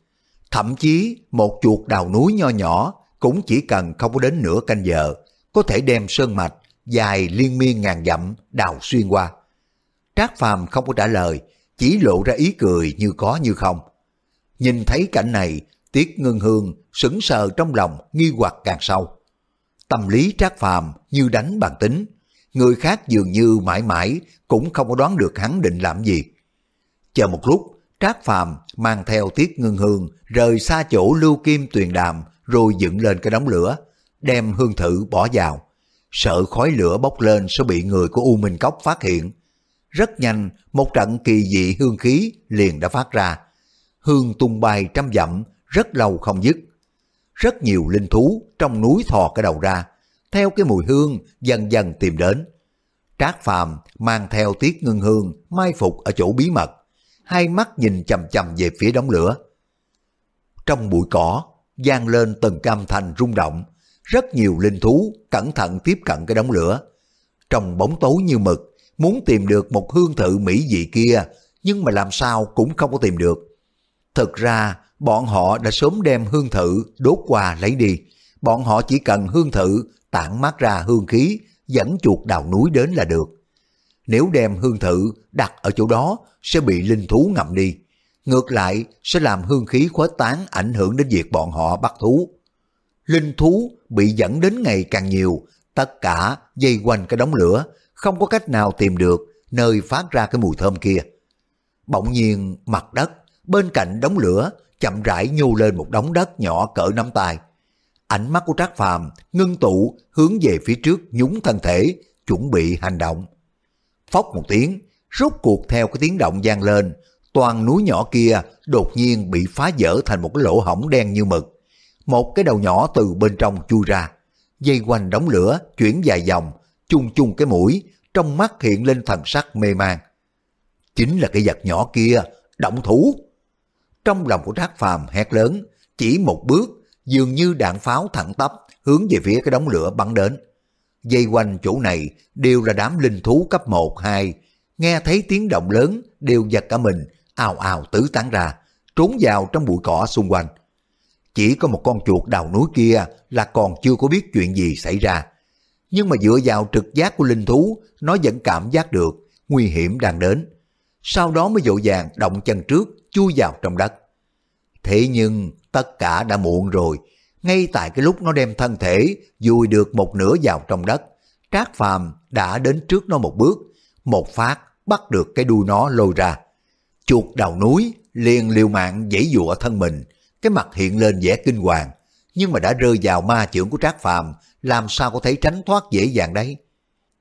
Thậm chí một chuột đào núi nho nhỏ cũng chỉ cần không có đến nửa canh giờ, có thể đem sơn mạch dài liên miên ngàn dặm đào xuyên qua. Trác Phàm không có trả lời, chỉ lộ ra ý cười như có như không. Nhìn thấy cảnh này, Tiết Ngân Hương sững sờ trong lòng nghi hoặc càng sâu. Tâm lý Trác Phàm như đánh bàn tính, người khác dường như mãi mãi cũng không có đoán được hắn định làm gì. Chờ một lúc, Trác Phàm mang theo Tiết Ngân Hương rời xa chỗ lưu kim tuyền đàm rồi dựng lên cái đống lửa, đem hương thử bỏ vào. Sợ khói lửa bốc lên sẽ bị người của U Minh Cốc phát hiện. Rất nhanh, một trận kỳ dị hương khí liền đã phát ra. Hương tung bay trăm dặm, rất lâu không dứt. Rất nhiều linh thú trong núi thò cái đầu ra, theo cái mùi hương dần dần tìm đến. Trác Phàm mang theo Tiết Ngân Hương mai phục ở chỗ bí mật, hai mắt nhìn chầm chầm về phía đống lửa. Trong bụi cỏ, gian lên từng cam thành rung động, rất nhiều linh thú cẩn thận tiếp cận cái đống lửa. Trong bóng tối như mực, muốn tìm được một hương thự mỹ vị kia, nhưng mà làm sao cũng không có tìm được. Thực ra, bọn họ đã sớm đem hương thự đốt qua lấy đi. Bọn họ chỉ cần hương thự tản mát ra hương khí, dẫn chuột đào núi đến là được. Nếu đem hương thự đặt ở chỗ đó sẽ bị linh thú ngậm đi. Ngược lại sẽ làm hương khí khuếch tán ảnh hưởng đến việc bọn họ bắt thú. Linh thú bị dẫn đến ngày càng nhiều, tất cả dây quanh cái đống lửa, không có cách nào tìm được nơi phát ra cái mùi thơm kia. Bỗng nhiên mặt đất bên cạnh đống lửa chậm rãi nhô lên một đống đất nhỏ cỡ nắm tay. Ánh mắt của Trác Phàm ngưng tụ hướng về phía trước nhúng thân thể, chuẩn bị hành động. Phốc một tiếng, rốt cuộc theo cái tiếng động gian lên, toàn núi nhỏ kia đột nhiên bị phá vỡ thành một cái lỗ hổng đen như mực. Một cái đầu nhỏ từ bên trong chui ra, dây quanh đống lửa chuyển dài vòng, chung chung cái mũi, trong mắt hiện lên thần sắc mê man. Chính là cái vật nhỏ kia, động thủ. Trong lòng của Trác Phàm hét lớn, chỉ một bước, dường như đạn pháo thẳng tắp hướng về phía cái đống lửa bắn đến. Dây quanh chỗ này đều là đám linh thú cấp 1, 2, nghe thấy tiếng động lớn đều giật cả mình, ào ào tứ tán ra, trốn vào trong bụi cỏ xung quanh. Chỉ có một con chuột đào núi kia là còn chưa có biết chuyện gì xảy ra. Nhưng mà dựa vào trực giác của linh thú, nó vẫn cảm giác được nguy hiểm đang đến. Sau đó mới dội vàng động chân trước, chui vào trong đất. Thế nhưng tất cả đã muộn rồi. Ngay tại cái lúc nó đem thân thể vùi được một nửa vào trong đất, Trác Phàm đã đến trước nó một bước, một phát bắt được cái đuôi nó lôi ra. Chuột đầu núi liền liều mạng dãy dụa thân mình, cái mặt hiện lên vẻ kinh hoàng, nhưng mà đã rơi vào ma trưởng của Trác Phàm, làm sao có thể tránh thoát dễ dàng đấy.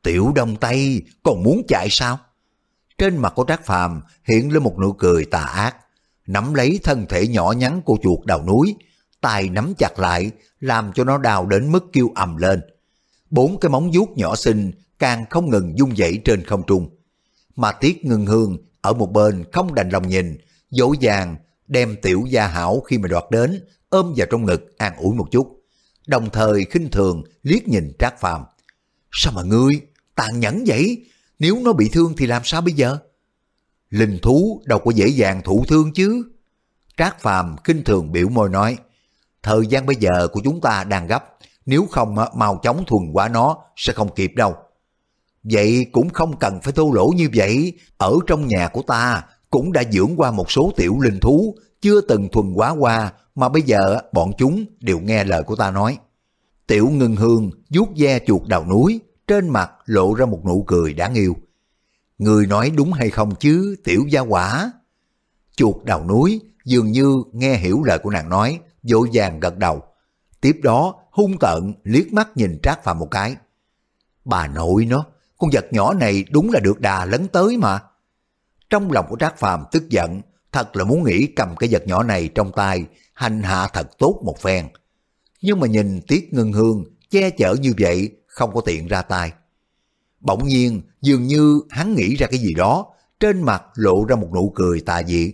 Tiểu Đông Tây còn muốn chạy sao? Trên mặt của Trác Phàm hiện lên một nụ cười tà ác, nắm lấy thân thể nhỏ nhắn của chuột đầu núi, tay nắm chặt lại, làm cho nó đau đến mức kêu ầm lên. Bốn cái móng vuốt nhỏ xinh càng không ngừng dung dậy trên không trung. Mà Tiết Ngân Hương ở một bên không đành lòng nhìn, dỗ dàng đem tiểu gia hảo khi mà đoạt đến, ôm vào trong ngực an ủi một chút. Đồng thời khinh thường liếc nhìn Trác Phàm. Sao mà ngươi tàn nhẫn vậy? Nếu nó bị thương thì làm sao bây giờ? Linh thú đâu có dễ dàng thụ thương chứ. Trác Phàm khinh thường biểu môi nói, thời gian bây giờ của chúng ta đang gấp, nếu không mau chóng thuần hóa nó sẽ không kịp đâu. Vậy cũng không cần phải thô lỗ như vậy, ở trong nhà của ta cũng đã dưỡng qua một số tiểu linh thú, chưa từng thuần quá qua, mà bây giờ bọn chúng đều nghe lời của ta nói. Tiểu ngân hương vuốt ve chuột đầu núi, trên mặt lộ ra một nụ cười đáng yêu. Người nói đúng hay không chứ, tiểu gia quả? Chuột đầu núi dường như nghe hiểu lời của nàng nói, vội vàng gật đầu. Tiếp đó hung tợn liếc mắt nhìn Trác Phàm một cái. Bà nội nó, con vật nhỏ này đúng là được đà lấn tới mà. Trong lòng của Trác Phàm tức giận, thật là muốn nghĩ cầm cái vật nhỏ này trong tay, hành hạ thật tốt một phen. Nhưng mà nhìn Tiết Ngân Hương che chở như vậy, không có tiện ra tay. Bỗng nhiên, dường như hắn nghĩ ra cái gì đó, trên mặt lộ ra một nụ cười tà dị.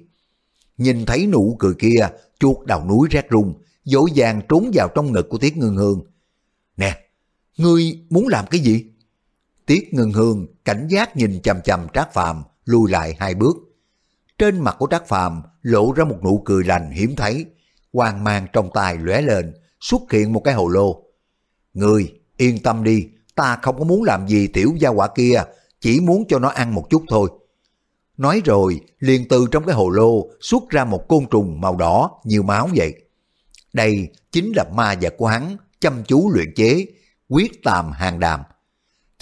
Nhìn thấy nụ cười kia, chuột đầu núi rét rung, dỗ dàng trốn vào trong ngực của Tiết Ngân Hương. Nè, ngươi muốn làm cái gì? Tiết Ngân Hương cảnh giác nhìn chầm chầm Trác Phàm lùi lại hai bước. Trên mặt của Trác Phàm lộ ra một nụ cười lành hiếm thấy, quang mang trong tay lóe lên, xuất hiện một cái hồ lô. người yên tâm đi, ta không có muốn làm gì tiểu gia quả kia, chỉ muốn cho nó ăn một chút thôi. Nói rồi, liền từ trong cái hồ lô xuất ra một côn trùng màu đỏ như máu vậy. Đây chính là ma vật của hắn, chăm chú luyện chế, quyết tàm hàng đàm.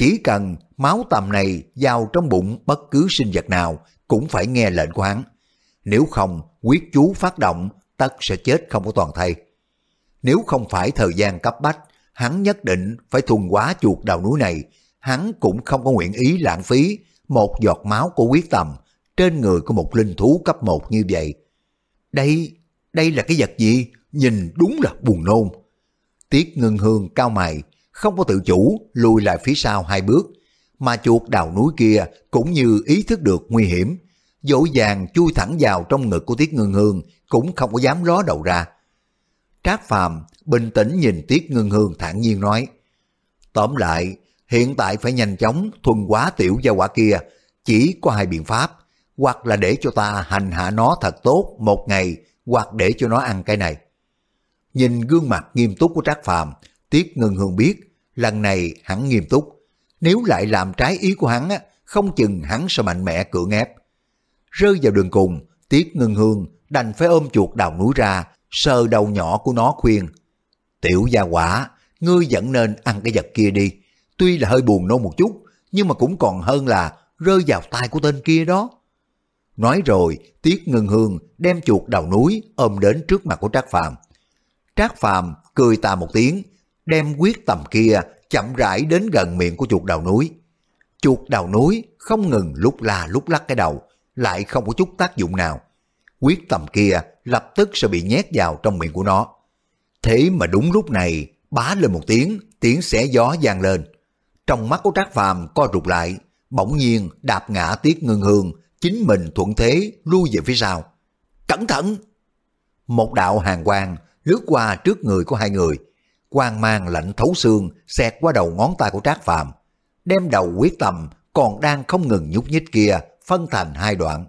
Chỉ cần máu tầm này vào trong bụng bất cứ sinh vật nào cũng phải nghe lệnh của hắn. Nếu không, quyết chú phát động, tất sẽ chết không có toàn thây. Nếu không phải thời gian cấp bách, hắn nhất định phải thuần quá chuột đầu núi này, hắn cũng không có nguyện ý lãng phí một giọt máu của quyết tầm trên người của một linh thú cấp 1 như vậy. Đây, đây là cái vật gì? Nhìn đúng là buồn nôn. Tiết ngân hương cao mày, không có tự chủ, lùi lại phía sau hai bước, mà chuột đào núi kia cũng như ý thức được nguy hiểm, dỗ dàng chui thẳng vào trong ngực của Tiết Ngưng Hương, cũng không có dám ló đầu ra. Trác Phàm bình tĩnh nhìn Tiết Ngưng Hương thản nhiên nói, Tóm lại, hiện tại phải nhanh chóng thuần hóa tiểu gia quả kia, chỉ có hai biện pháp, hoặc là để cho ta hành hạ nó thật tốt một ngày, hoặc để cho nó ăn cái này. Nhìn gương mặt nghiêm túc của Trác Phàm, Tiết Ngân Hương biết, lần này hắn nghiêm túc, nếu lại làm trái ý của hắn, không chừng hắn sẽ mạnh mẽ cưỡng ép. Rơi vào đường cùng, Tiết Ngân Hương đành phải ôm chuột đào núi ra, sờ đầu nhỏ của nó khuyên. Tiểu gia quả, ngươi vẫn nên ăn cái vật kia đi. Tuy là hơi buồn nôn một chút, nhưng mà cũng còn hơn là rơi vào tay của tên kia đó. Nói rồi, Tiết Ngân Hương đem chuột đầu núi ôm đến trước mặt của Trác Phàm. Trác Phàm cười tà một tiếng, đem quyết tầm kia chậm rãi đến gần miệng của chuột đầu núi. Chuột đầu núi không ngừng lúc la lúc lắc cái đầu, lại không có chút tác dụng nào. Quyết tầm kia lập tức sẽ bị nhét vào trong miệng của nó. Thế mà đúng lúc này, bá lên một tiếng, tiếng xé gió vang lên. Trong mắt của Trác Phàm co rụt lại, bỗng nhiên đạp ngã Tiết Ngân Hương, chính mình thuận thế lui về phía sau. Cẩn thận! Một đạo hàng quang lướt qua trước người của hai người, quang mang lạnh thấu xương xẹt qua đầu ngón tay của Trác Phàm, đem đầu quyết tâm còn đang không ngừng nhúc nhích kia phân thành hai đoạn.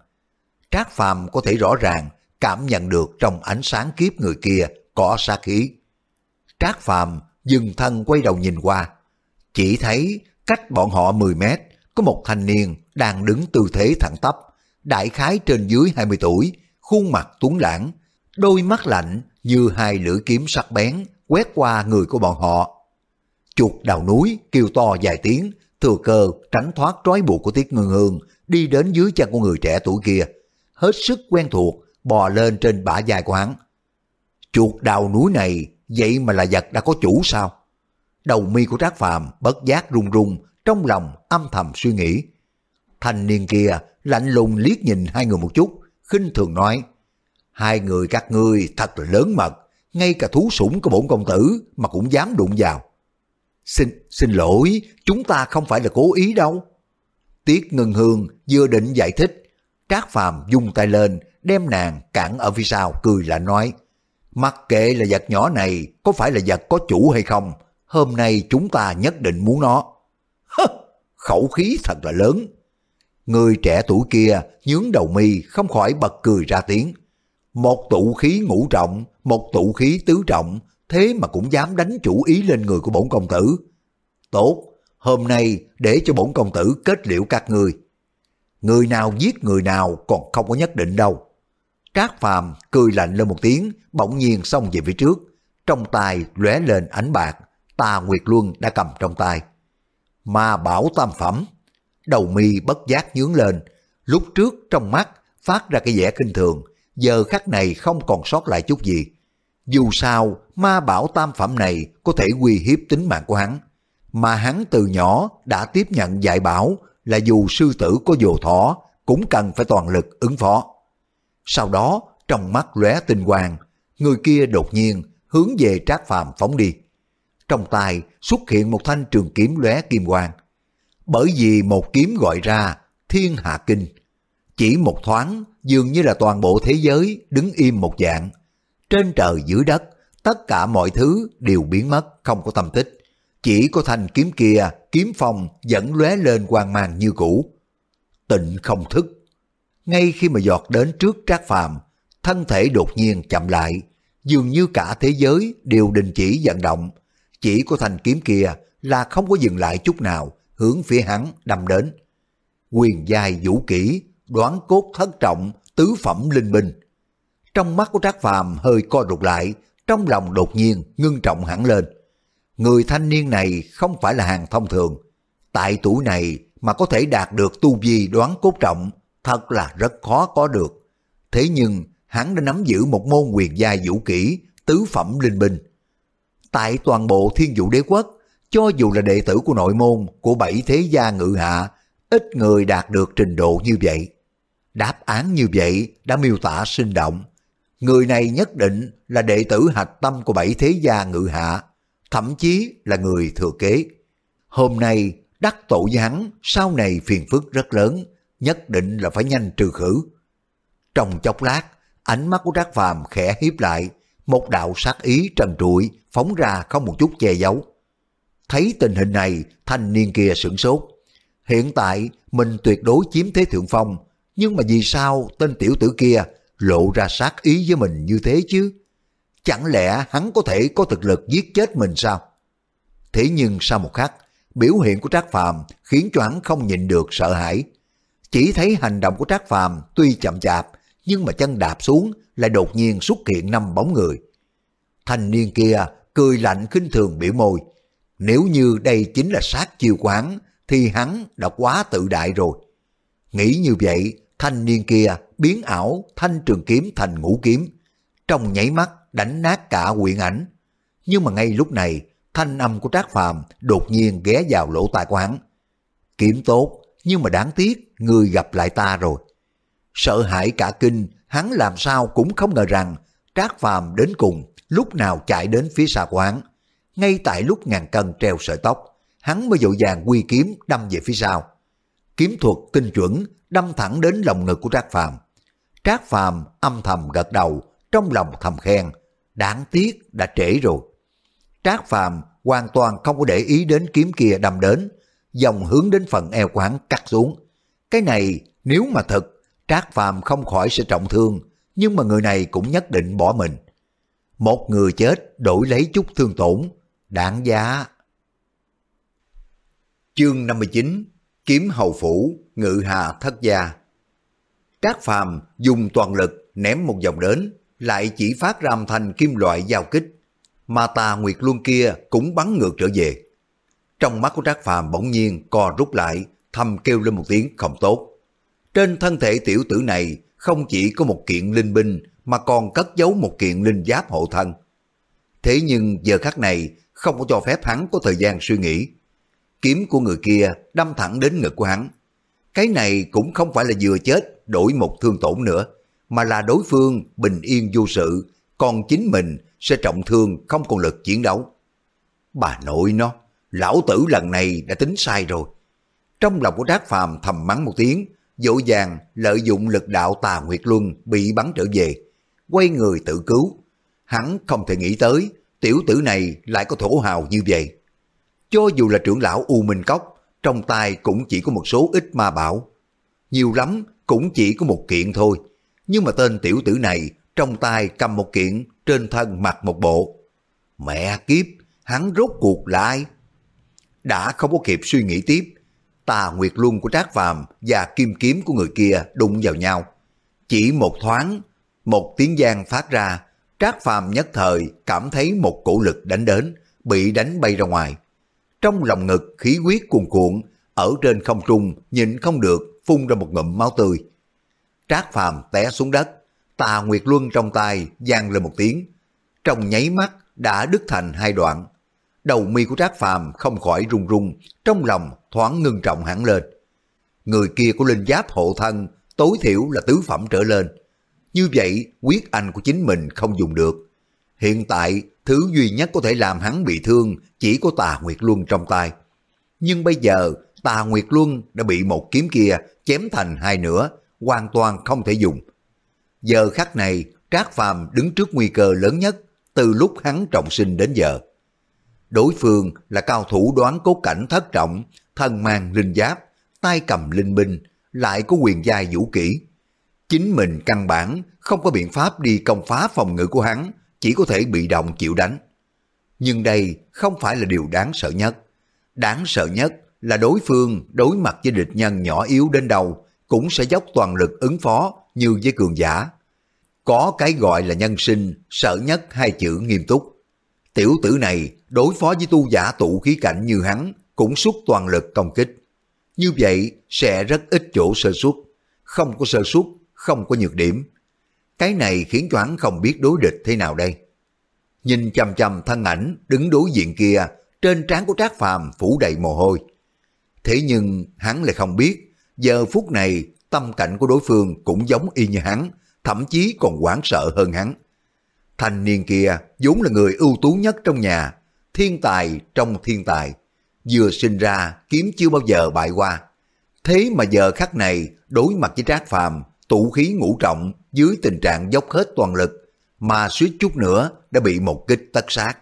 Trác Phàm có thể rõ ràng cảm nhận được trong ánh sáng kiếp người kia có sát khí. Trác Phàm dừng thân quay đầu nhìn qua, chỉ thấy cách bọn họ 10 mét có một thanh niên đang đứng tư thế thẳng tắp, đại khái trên dưới 20 tuổi, khuôn mặt tuấn lãng, đôi mắt lạnh như hai lưỡi kiếm sắc bén quét qua người của bọn họ. Chuột đào núi kêu to vài tiếng, thừa cơ tránh thoát trói buộc của Tiết Ngưng Hương, đi đến dưới chân của người trẻ tuổi kia, hết sức quen thuộc, bò lên trên bả vai của hắn. Chuột đào núi này, vậy mà là vật đã có chủ sao? Đầu mi của Trác Phàm bất giác run run, trong lòng âm thầm suy nghĩ. Thanh niên kia lạnh lùng liếc nhìn hai người một chút, khinh thường nói, hai người các ngươi thật là lớn mật, ngay cả thú sủng của bổn công tử mà cũng dám đụng vào. Xin, xin lỗi, chúng ta không phải là cố ý đâu. Tiết Ngân Hương vừa định giải thích, Trác Phàm dung tay lên, đem nàng cản ở phía sau cười lạnh nói, mặc kệ là vật nhỏ này có phải là vật có chủ hay không, hôm nay chúng ta nhất định muốn nó. Hơ, khẩu khí thật là lớn. Người trẻ tuổi kia nhướng đầu mi không khỏi bật cười ra tiếng. Một tụ khí ngũ trọng, một tụ khí tứ trọng, thế mà cũng dám đánh chủ ý lên người của bổn công tử. Tốt, hôm nay để cho bổn công tử kết liễu các người Người nào giết người nào còn không có nhất định đâu. Trác Phàm cười lạnh lên một tiếng, bỗng nhiên xông về phía trước. Trong tay lóe lên ánh bạc, tà Nguyệt Luân đã cầm trong tay. Ma bảo tam phẩm, đầu mi bất giác nhướng lên, lúc trước trong mắt phát ra cái vẻ kinh thường, giờ khắc này không còn sót lại chút gì. Dù sao, ma bảo tam phẩm này có thể uy hiếp tính mạng của hắn, mà hắn từ nhỏ đã tiếp nhận dạy bảo là dù sư tử có dồ thỏ cũng cần phải toàn lực ứng phó. Sau đó, trong mắt lóe tinh quang, người kia đột nhiên hướng về Trác Phàm phóng đi. Trong tay xuất hiện một thanh trường kiếm lóe kim quang. Bởi vì một kiếm gọi ra thiên hạ kinh, chỉ một thoáng dường như là toàn bộ thế giới đứng im một dạng. Trên trời dưới đất, tất cả mọi thứ đều biến mất không có tâm tích. Chỉ có thanh kiếm kia, kiếm phong vẫn lóe lên quang mang như cũ. Tịnh không thức. Ngay khi mà giọt đến trước trác phàm, thân thể đột nhiên chậm lại, dường như cả thế giới đều đình chỉ vận động. Chỉ có thanh kiếm kia là không có dừng lại chút nào, hướng phía hắn đâm đến. Quyền giai vũ kỹ, đoán cốt thất trọng, tứ phẩm linh binh. Trong mắt của Trác Phàm hơi co rụt lại, trong lòng đột nhiên ngưng trọng hẳn lên. Người thanh niên này không phải là hàng thông thường. Tại tuổi này mà có thể đạt được tu vi đoán cốt trọng, thật là rất khó có được. Thế nhưng hắn đã nắm giữ một môn quyền gia vũ kỹ, tứ phẩm linh binh. Tại toàn bộ thiên vũ đế quốc, cho dù là đệ tử của nội môn của bảy thế gia ngự hạ, ít người đạt được trình độ như vậy. Đáp án như vậy đã miêu tả sinh động. Người này nhất định là đệ tử hạch tâm của bảy thế gia ngự hạ, thậm chí là người thừa kế. Hôm nay đắc tội với hắn, sau này phiền phức rất lớn, nhất định là phải nhanh trừ khử. Trong chốc lát, ánh mắt của Trác Phàm khẽ hiếp lại, một đạo sát ý trần trụi phóng ra không một chút che giấu. Thấy tình hình này, thanh niên kia sửng sốt. Hiện tại mình tuyệt đối chiếm thế thượng phong, nhưng mà vì sao tên tiểu tử kia lộ ra sát ý với mình như thế chứ? Chẳng lẽ hắn có thể có thực lực giết chết mình sao? Thế nhưng sau một khắc, biểu hiện của Trác Phàm khiến cho hắn không nhịn được sợ hãi. Chỉ thấy hành động của Trác Phàm tuy chậm chạp, nhưng mà chân đạp xuống lại đột nhiên xuất hiện năm bóng người. Thanh niên kia cười lạnh khinh thường biểu môi. Nếu như đây chính là sát chiêu quán, thì hắn đã quá tự đại rồi. Nghĩ như vậy, thanh niên kia biến ảo thanh trường kiếm thành ngũ kiếm, trong nhảy mắt đánh nát cả quyển ảnh. Nhưng mà ngay lúc này, thanh âm của Trác Phàm đột nhiên ghé vào lỗ tai của hắn. Kiếm tốt, nhưng mà đáng tiếc, người gặp lại ta rồi. Sợ hãi cả kinh, hắn làm sao cũng không ngờ rằng Trác Phàm đến cùng lúc nào chạy đến phía xa quán. Ngay tại lúc ngàn cân treo sợi tóc, hắn mới dội vàng quy kiếm đâm về phía sau. Kiếm thuật tinh chuẩn đâm thẳng đến lòng ngực của Trác Phàm. Trác Phàm âm thầm gật đầu, trong lòng thầm khen, đáng tiếc đã trễ rồi. Trác Phàm hoàn toàn không có để ý đến kiếm kia đâm đến, dòng hướng đến phần eo quán cắt xuống. Cái này nếu mà thật, Trác Phàm không khỏi sẽ trọng thương, nhưng mà người này cũng nhất định bỏ mình. Một người chết đổi lấy chút thương tổn, đáng giá. Chương 59 Kiếm hầu phủ, ngự hà thất gia Trác Phàm dùng toàn lực ném một dòng đến, lại chỉ phát ra âm thanh kim loại giao kích, mà tà Nguyệt Luân kia cũng bắn ngược trở về. Trong mắt của Trác Phàm bỗng nhiên co rút lại, thầm kêu lên một tiếng không tốt. Trên thân thể tiểu tử này không chỉ có một kiện linh binh mà còn cất giấu một kiện linh giáp hộ thân. Thế nhưng giờ khắc này không có cho phép hắn có thời gian suy nghĩ. Kiếm của người kia đâm thẳng đến ngực của hắn. Cái này cũng không phải là vừa chết đổi một thương tổn nữa, mà là đối phương bình yên vô sự, còn chính mình sẽ trọng thương không còn lực chiến đấu. Bà nội nó, lão tử lần này đã tính sai rồi. Trong lòng của Trác Phàm thầm mắng một tiếng, dỗ dàng lợi dụng lực đạo tà Nguyệt Luân bị bắn trở về, quay người tự cứu. Hắn không thể nghĩ tới, tiểu tử này lại có thổ hào như vậy. Cho dù là trưởng lão U Minh Cốc, trong tay cũng chỉ có một số ít ma bảo. Nhiều lắm cũng chỉ có một kiện thôi. Nhưng mà tên tiểu tử này trong tay cầm một kiện, trên thân mặc một bộ. Mẹ kiếp, hắn rốt cuộc lại. Đã không có kịp suy nghĩ tiếp, tà nguyệt luân của Trác Phàm và kim kiếm của người kia đụng vào nhau. Chỉ một thoáng, một tiếng giang phát ra, Trác Phàm nhất thời cảm thấy một cổ lực đánh đến, bị đánh bay ra ngoài. Trong lòng ngực khí huyết cuồn cuộn, ở trên không trung nhìn không được phun ra một ngụm máu tươi. Trác Phàm té xuống đất, tà Nguyệt Luân trong tay giang lên một tiếng. Trong nháy mắt đã đứt thành hai đoạn. Đầu mi của Trác Phàm không khỏi run run, trong lòng thoáng ngưng trọng hẳn lên. Người kia có linh giáp hộ thân, tối thiểu là tứ phẩm trở lên. Như vậy, quyết anh của chính mình không dùng được. Hiện tại, thứ duy nhất có thể làm hắn bị thương chỉ có tà Nguyệt Luân trong tay. Nhưng bây giờ, tà Nguyệt Luân đã bị một kiếm kia chém thành hai nửa, hoàn toàn không thể dùng. Giờ khắc này, Trác Phàm đứng trước nguy cơ lớn nhất từ lúc hắn trọng sinh đến giờ. Đối phương là cao thủ đoán cốt cảnh thất trọng, thân mang linh giáp, tay cầm linh binh, lại có quyền giai vũ kỹ. Chính mình căn bản không có biện pháp đi công phá phòng ngự của hắn, chỉ có thể bị động chịu đánh. Nhưng đây không phải là điều đáng sợ nhất. Đáng sợ nhất là đối phương đối mặt với địch nhân nhỏ yếu đến đâu cũng sẽ dốc toàn lực ứng phó như với cường giả. Có cái gọi là nhân sinh, sợ nhất hai chữ nghiêm túc. Tiểu tử này đối phó với tu giả tụ khí cảnh như hắn cũng xuất toàn lực công kích. Như vậy sẽ rất ít chỗ sơ suất, không có sơ suất, không có nhược điểm. Cái này khiến cho hắn không biết đối địch thế nào đây. Nhìn chầm chầm thân ảnh đứng đối diện kia, trên trán của Trác Phàm phủ đầy mồ hôi. Thế nhưng hắn lại không biết, giờ phút này tâm cảnh của đối phương cũng giống y như hắn, thậm chí còn hoảng sợ hơn hắn. Thanh niên kia vốn là người ưu tú nhất trong nhà, thiên tài trong thiên tài. Vừa sinh ra kiếm chưa bao giờ bại qua. Thế mà giờ khắc này đối mặt với Trác Phàm tụ khí ngũ trọng dưới tình trạng dốc hết toàn lực mà suýt chút nữa đã bị một kích tất sát.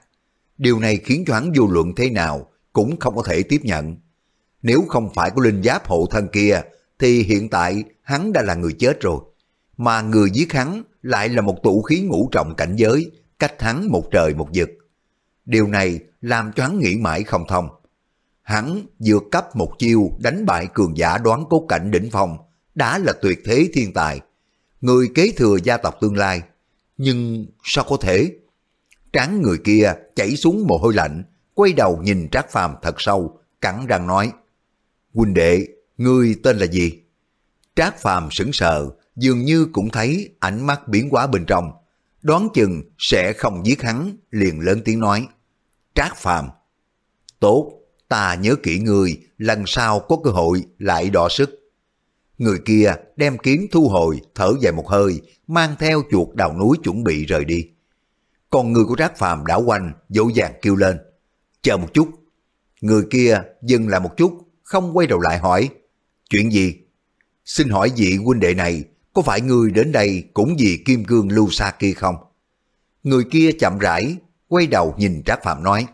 Điều này khiến cho hắn vô luận thế nào cũng không có thể tiếp nhận. Nếu không phải có linh giáp hộ thân kia thì hiện tại hắn đã là người chết rồi. Mà người giết hắn lại là một tụ khí ngũ trọng cảnh giới, cách hắn một trời một vực. Điều này làm cho hắn nghĩ mãi không thông. Hắn vừa cấp một chiêu đánh bại cường giả đoán cốt cảnh đỉnh phòng đã là tuyệt thế thiên tài. Người kế thừa gia tộc tương lai. Nhưng sao có thể? Tráng người kia chảy xuống mồ hôi lạnh, quay đầu nhìn Trác Phàm thật sâu, cắn răng nói. huynh đệ, ngươi tên là gì? Trác Phàm sững sờ, dường như cũng thấy ánh mắt biến hóa bên trong. Đoán chừng sẽ không giết hắn, liền lớn tiếng nói. Trác Phàm Tốt, ta nhớ kỹ người, lần sau có cơ hội lại đọ sức. Người kia đem kiếm thu hồi, thở dài một hơi, mang theo chuột đào núi chuẩn bị rời đi. Còn người của Trác Phàm đảo quanh, dỗ dàng kêu lên. Chờ một chút. Người kia dừng lại một chút, không quay đầu lại hỏi. Chuyện gì? Xin hỏi vị huynh đệ này, có phải người đến đây cũng vì kim cương lưu sa kia không? Người kia chậm rãi, quay đầu nhìn Trác Phàm nói.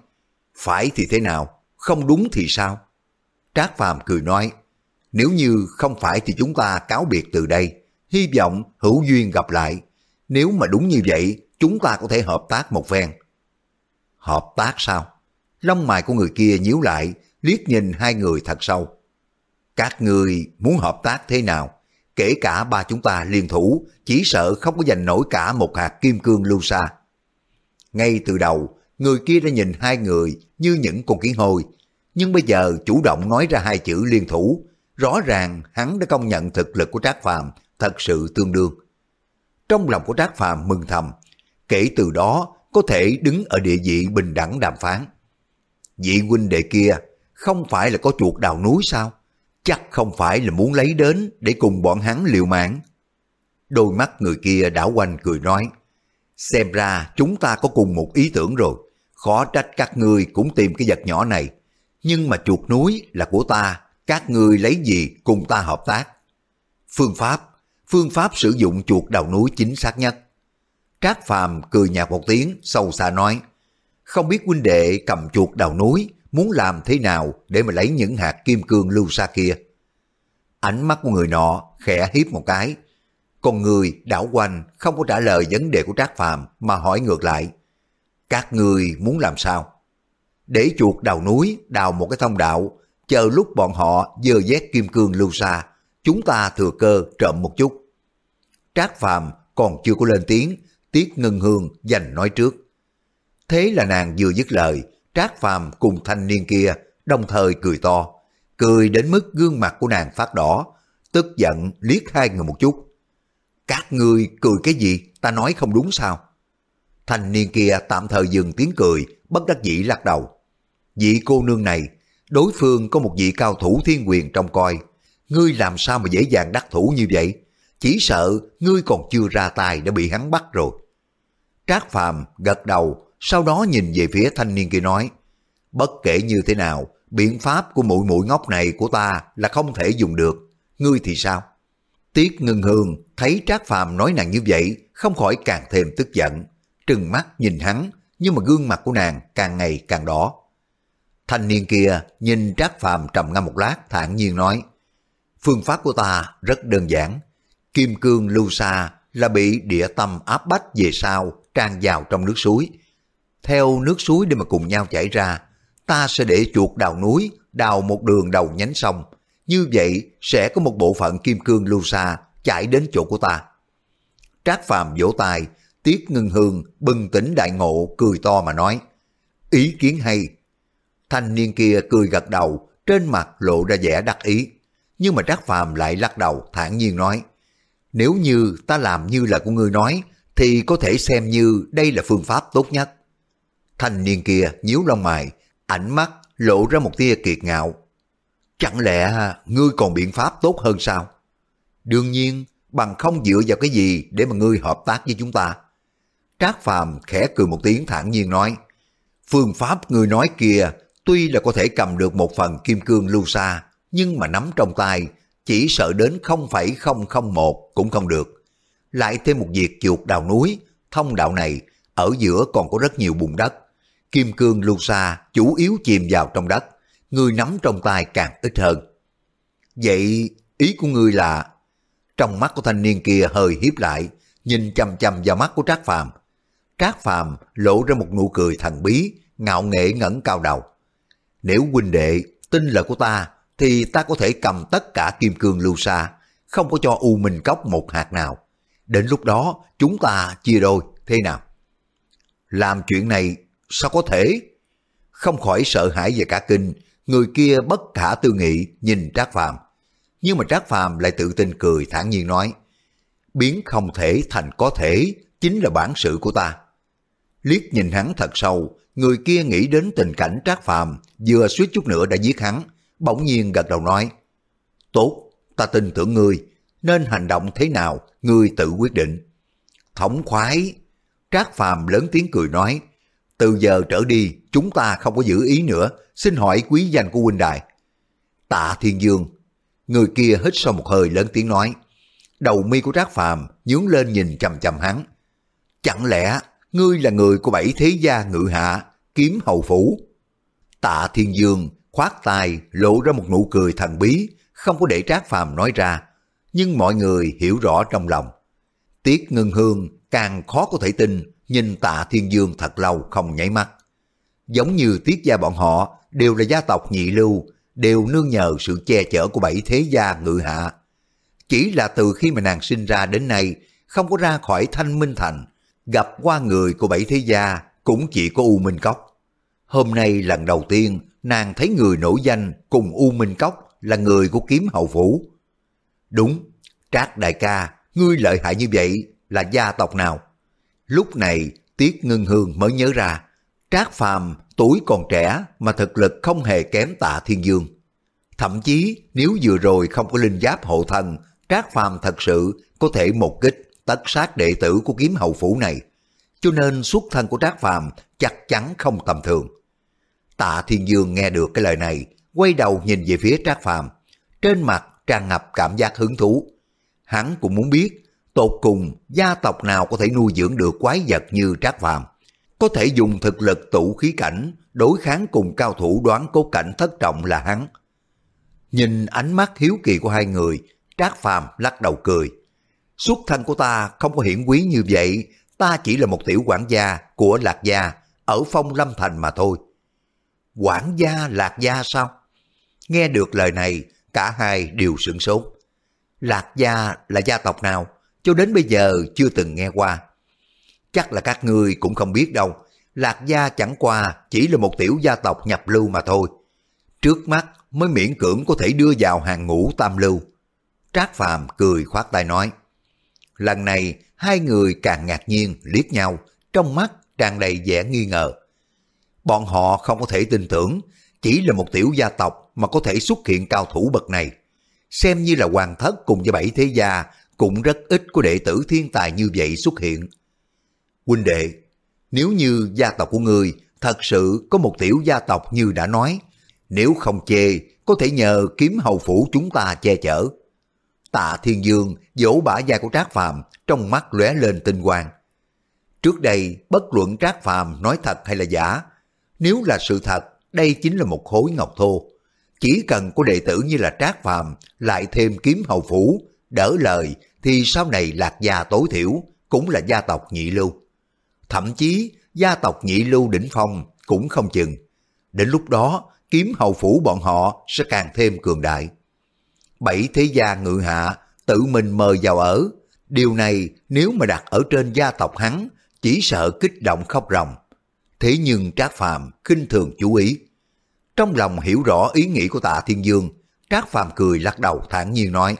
Phải thì thế nào? Không đúng thì sao? Trác Phàm cười nói. Nếu như không phải thì chúng ta cáo biệt từ đây. Hy vọng hữu duyên gặp lại. Nếu mà đúng như vậy, chúng ta có thể hợp tác một phen. Hợp tác sao? Lông mày của người kia nhíu lại, liếc nhìn hai người thật sâu. Các người muốn hợp tác thế nào? Kể cả ba chúng ta liên thủ, chỉ sợ không có giành nổi cả một hạt kim cương lưu xa. Ngay từ đầu, người kia đã nhìn hai người như những con kiến hôi, nhưng bây giờ chủ động nói ra hai chữ liên thủ, rõ ràng hắn đã công nhận thực lực của Trác Phàm thật sự tương đương. Trong lòng của Trác Phàm mừng thầm, kể từ đó có thể đứng ở địa vị bình đẳng đàm phán. Vị huynh đệ kia không phải là có chuột đào núi sao? Chắc không phải là muốn lấy đến để cùng bọn hắn liều mạng. Đôi mắt người kia đảo quanh cười nói, xem ra chúng ta có cùng một ý tưởng rồi, khó trách các ngươi cũng tìm cái vật nhỏ này. Nhưng mà chuột núi là của ta, các ngươi lấy gì cùng ta hợp tác? Phương pháp, phương pháp sử dụng chuột đầu núi chính xác nhất. Trác Phàm cười nhạt một tiếng, sâu xa nói, không biết huynh đệ cầm chuột đầu núi muốn làm thế nào để mà lấy những hạt kim cương lưu xa kia. Ánh mắt của người nọ khẽ hiếp một cái. Còn người đảo quanh không có trả lời vấn đề của Trác Phàm mà hỏi ngược lại. Các người muốn làm sao? Để chuột đào núi, đào một cái thông đạo, chờ lúc bọn họ dơ vét kim cương lưu xa, chúng ta thừa cơ trộm một chút. Trác Phàm còn chưa có lên tiếng, Tiết Ngân Hương dành nói trước. Thế là nàng vừa dứt lời, Trác Phàm cùng thanh niên kia đồng thời cười to, cười đến mức gương mặt của nàng phát đỏ, tức giận liếc hai người một chút. Các ngươi cười cái gì, ta nói không đúng sao? Thanh niên kia tạm thời dừng tiếng cười, bất đắc dĩ lắc đầu. Vị cô nương này, đối phương có một vị cao thủ thiên quyền trong coi. Ngươi làm sao mà dễ dàng đắc thủ như vậy? Chỉ sợ ngươi còn chưa ra tay đã bị hắn bắt rồi. Trác Phàm gật đầu, sau đó nhìn về phía thanh niên kia nói, bất kể như thế nào, biện pháp của mũi mũi ngốc này của ta là không thể dùng được. Ngươi thì sao? Tiết ngưng hương thấy Trác Phàm nói nàng như vậy, không khỏi càng thêm tức giận. Trừng mắt nhìn hắn, nhưng mà gương mặt của nàng càng ngày càng đỏ. Thanh niên kia nhìn Trác Phàm trầm ngâm một lát thản nhiên nói, phương pháp của ta rất đơn giản. Kim cương lưu sa là bị địa tâm áp bách về sau tràn vào trong nước suối. Theo nước suối để mà cùng nhau chảy ra, ta sẽ để chuột đào núi, đào một đường đầu nhánh sông. Như vậy sẽ có một bộ phận kim cương lưu sa chảy đến chỗ của ta. Trác Phàm vỗ tay, Tiết Ngân Hương bừng tỉnh đại ngộ cười to mà nói, ý kiến hay. Thanh niên kia cười gật đầu, trên mặt lộ ra vẻ đắc ý. Nhưng mà Trác Phàm lại lắc đầu thản nhiên nói, nếu như ta làm như là của ngươi nói, thì có thể xem như đây là phương pháp tốt nhất. Thanh niên kia nhíu lông mày, ánh mắt lộ ra một tia kiệt ngạo. Chẳng lẽ ngươi còn biện pháp tốt hơn sao? Đương nhiên, bằng không dựa vào cái gì để mà ngươi hợp tác với chúng ta. Trác Phàm khẽ cười một tiếng thản nhiên nói, phương pháp ngươi nói kia tuy là có thể cầm được một phần kim cương lưu xa, nhưng mà nắm trong tay chỉ sợ đến 0,001 cũng không được. Lại thêm một việc chuột đào núi, thông đạo này ở giữa còn có rất nhiều bùn đất. Kim cương lưu xa chủ yếu chìm vào trong đất, người nắm trong tay càng ít hơn. Vậy ý của ngươi là... Trong mắt của thanh niên kia hơi hiếp lại, nhìn chăm chăm vào mắt của Trác Phàm. Trác Phàm lộ ra một nụ cười thần bí, ngạo nghệ ngẩng cao đầu. Nếu huynh đệ tin lời của ta, thì ta có thể cầm tất cả kim cương lưu xa, không có cho U Minh Cốc một hạt nào. Đến lúc đó, chúng ta chia đôi, thế nào? Làm chuyện này, sao có thể? Không khỏi sợ hãi về cả kinh, người kia bất khả tư nghị nhìn Trác Phàm. Nhưng mà Trác Phàm lại tự tin cười thản nhiên nói, biến không thể thành có thể chính là bản sự của ta. Liếc nhìn hắn thật sâu, người kia nghĩ đến tình cảnh Trác Phàm vừa suýt chút nữa đã giết hắn, bỗng nhiên gật đầu nói, tốt, ta tin tưởng ngươi, nên hành động thế nào, ngươi tự quyết định. Thống khoái, Trác Phàm lớn tiếng cười nói, từ giờ trở đi chúng ta không có giữ ý nữa, xin hỏi quý danh của huynh đài. Tạ Thiên Dương, người kia hít sâu một hơi lớn tiếng nói, đầu mi của Trác Phàm nhướng lên nhìn chằm chằm hắn. Chẳng lẽ ngươi là người của bảy thế gia ngự hạ, kiếm hầu phủ? Tạ Thiên Dương khoát tay lộ ra một nụ cười thần bí, không có để Trác Phàm nói ra, nhưng mọi người hiểu rõ trong lòng. Tiết Ngân Hương càng khó có thể tin, nhìn Tạ Thiên Dương thật lâu không nháy mắt. Giống như Tiết gia bọn họ đều là gia tộc nhị lưu, đều nương nhờ sự che chở của bảy thế gia ngự hạ. Chỉ là từ khi mà nàng sinh ra đến nay, không có ra khỏi thanh minh thành, gặp qua người của bảy thế gia cũng chỉ có U Minh Cốc. Hôm nay lần đầu tiên nàng thấy người nổi danh cùng U Minh Cốc là người của kiếm hậu phủ. Đúng, Trác đại ca, ngươi lợi hại như vậy là gia tộc nào? Lúc này Tiết Ngân Hương mới nhớ ra, Trác Phàm tuổi còn trẻ mà thực lực không hề kém tạ Thiên Dương. Thậm chí nếu vừa rồi không có linh giáp hộ thần Trác Phàm thật sự có thể một kích tất sát đệ tử của kiếm hầu phủ này. Cho nên xuất thân của Trác Phàm chắc chắn không tầm thường. Tạ Thiên Dương nghe được cái lời này, quay đầu nhìn về phía Trác Phàm, trên mặt tràn ngập cảm giác hứng thú. Hắn cũng muốn biết, tột cùng gia tộc nào có thể nuôi dưỡng được quái vật như Trác Phàm, có thể dùng thực lực tụ khí cảnh đối kháng cùng cao thủ đoán cố cảnh thất trọng là hắn. Nhìn ánh mắt hiếu kỳ của hai người, Trác Phàm lắc đầu cười. Xuất thân của ta không có hiển quý như vậy, ta chỉ là một tiểu quản gia của Lạc Gia ở Phong Lâm Thành mà thôi. Quản gia Lạc Gia sao? Nghe được lời này, cả hai đều sửng sốt. Lạc Gia là gia tộc nào? Cho đến bây giờ chưa từng nghe qua. Chắc là các ngươi cũng không biết đâu. Lạc Gia chẳng qua chỉ là một tiểu gia tộc nhập lưu mà thôi. Trước mắt mới miễn cưỡng có thể đưa vào hàng ngũ tam lưu. Trác Phàm cười khoát tay nói. Lần này hai người càng ngạc nhiên liếc nhau, trong mắt tràn đầy vẻ nghi ngờ. Bọn họ không có thể tin tưởng, chỉ là một tiểu gia tộc mà có thể xuất hiện cao thủ bậc này. Xem như là hoàng thất cùng với bảy thế gia cũng rất ít có đệ tử thiên tài như vậy xuất hiện. Huynh đệ, nếu như gia tộc của người thật sự có một tiểu gia tộc như đã nói, nếu không chê, có thể nhờ kiếm hầu phủ chúng ta che chở. Tạ Thiên Dương vỗ bả vai của Trác Phàm trong mắt lóe lên tinh quang. Trước đây, bất luận Trác Phàm nói thật hay là giả, nếu là sự thật, đây chính là một khối ngọc thô. Chỉ cần có đệ tử như là Trác Phàm lại thêm kiếm hầu phủ, đỡ lời thì sau này lạc gia tối thiểu cũng là gia tộc nhị lưu. Thậm chí gia tộc nhị lưu đỉnh phong cũng không chừng. Đến lúc đó kiếm hầu phủ bọn họ sẽ càng thêm cường đại. Bảy thế gia ngự hạ tự mình mời vào ở. Điều này nếu mà đặt ở trên gia tộc hắn chỉ sợ kích động khóc ròng. Thế nhưng Trác Phàm khinh thường chú ý. Trong lòng hiểu rõ ý nghĩ của tạ Thiên Dương, Trác Phàm cười lắc đầu thản nhiên nói,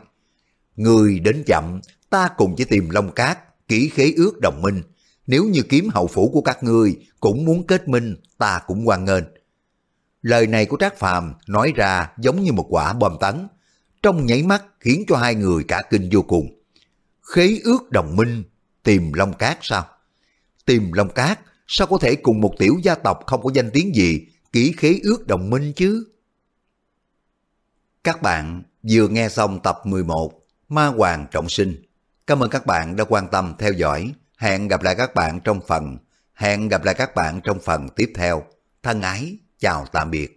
Người đến chậm, ta cùng chỉ tìm Long Cát, kỹ khế ước đồng minh. Nếu như kiếm hậu phủ của các ngươi cũng muốn kết minh, ta cũng quan nghênh. Lời này của Trác Phàm nói ra giống như một quả bom tấn, trong nháy mắt khiến cho hai người cả kinh vô cùng. Khế ước đồng minh, tìm Long Cát sao? Tìm Long Cát sao có thể cùng một tiểu gia tộc không có danh tiếng gì ký khế ước đồng minh chứ? Các bạn vừa nghe xong tập 11 Ma Hoàng Trọng Sinh. Cảm ơn các bạn đã quan tâm theo dõi. Hẹn gặp lại các bạn trong phần Hẹn gặp lại các bạn trong phần tiếp theo. Thân ái, chào tạm biệt.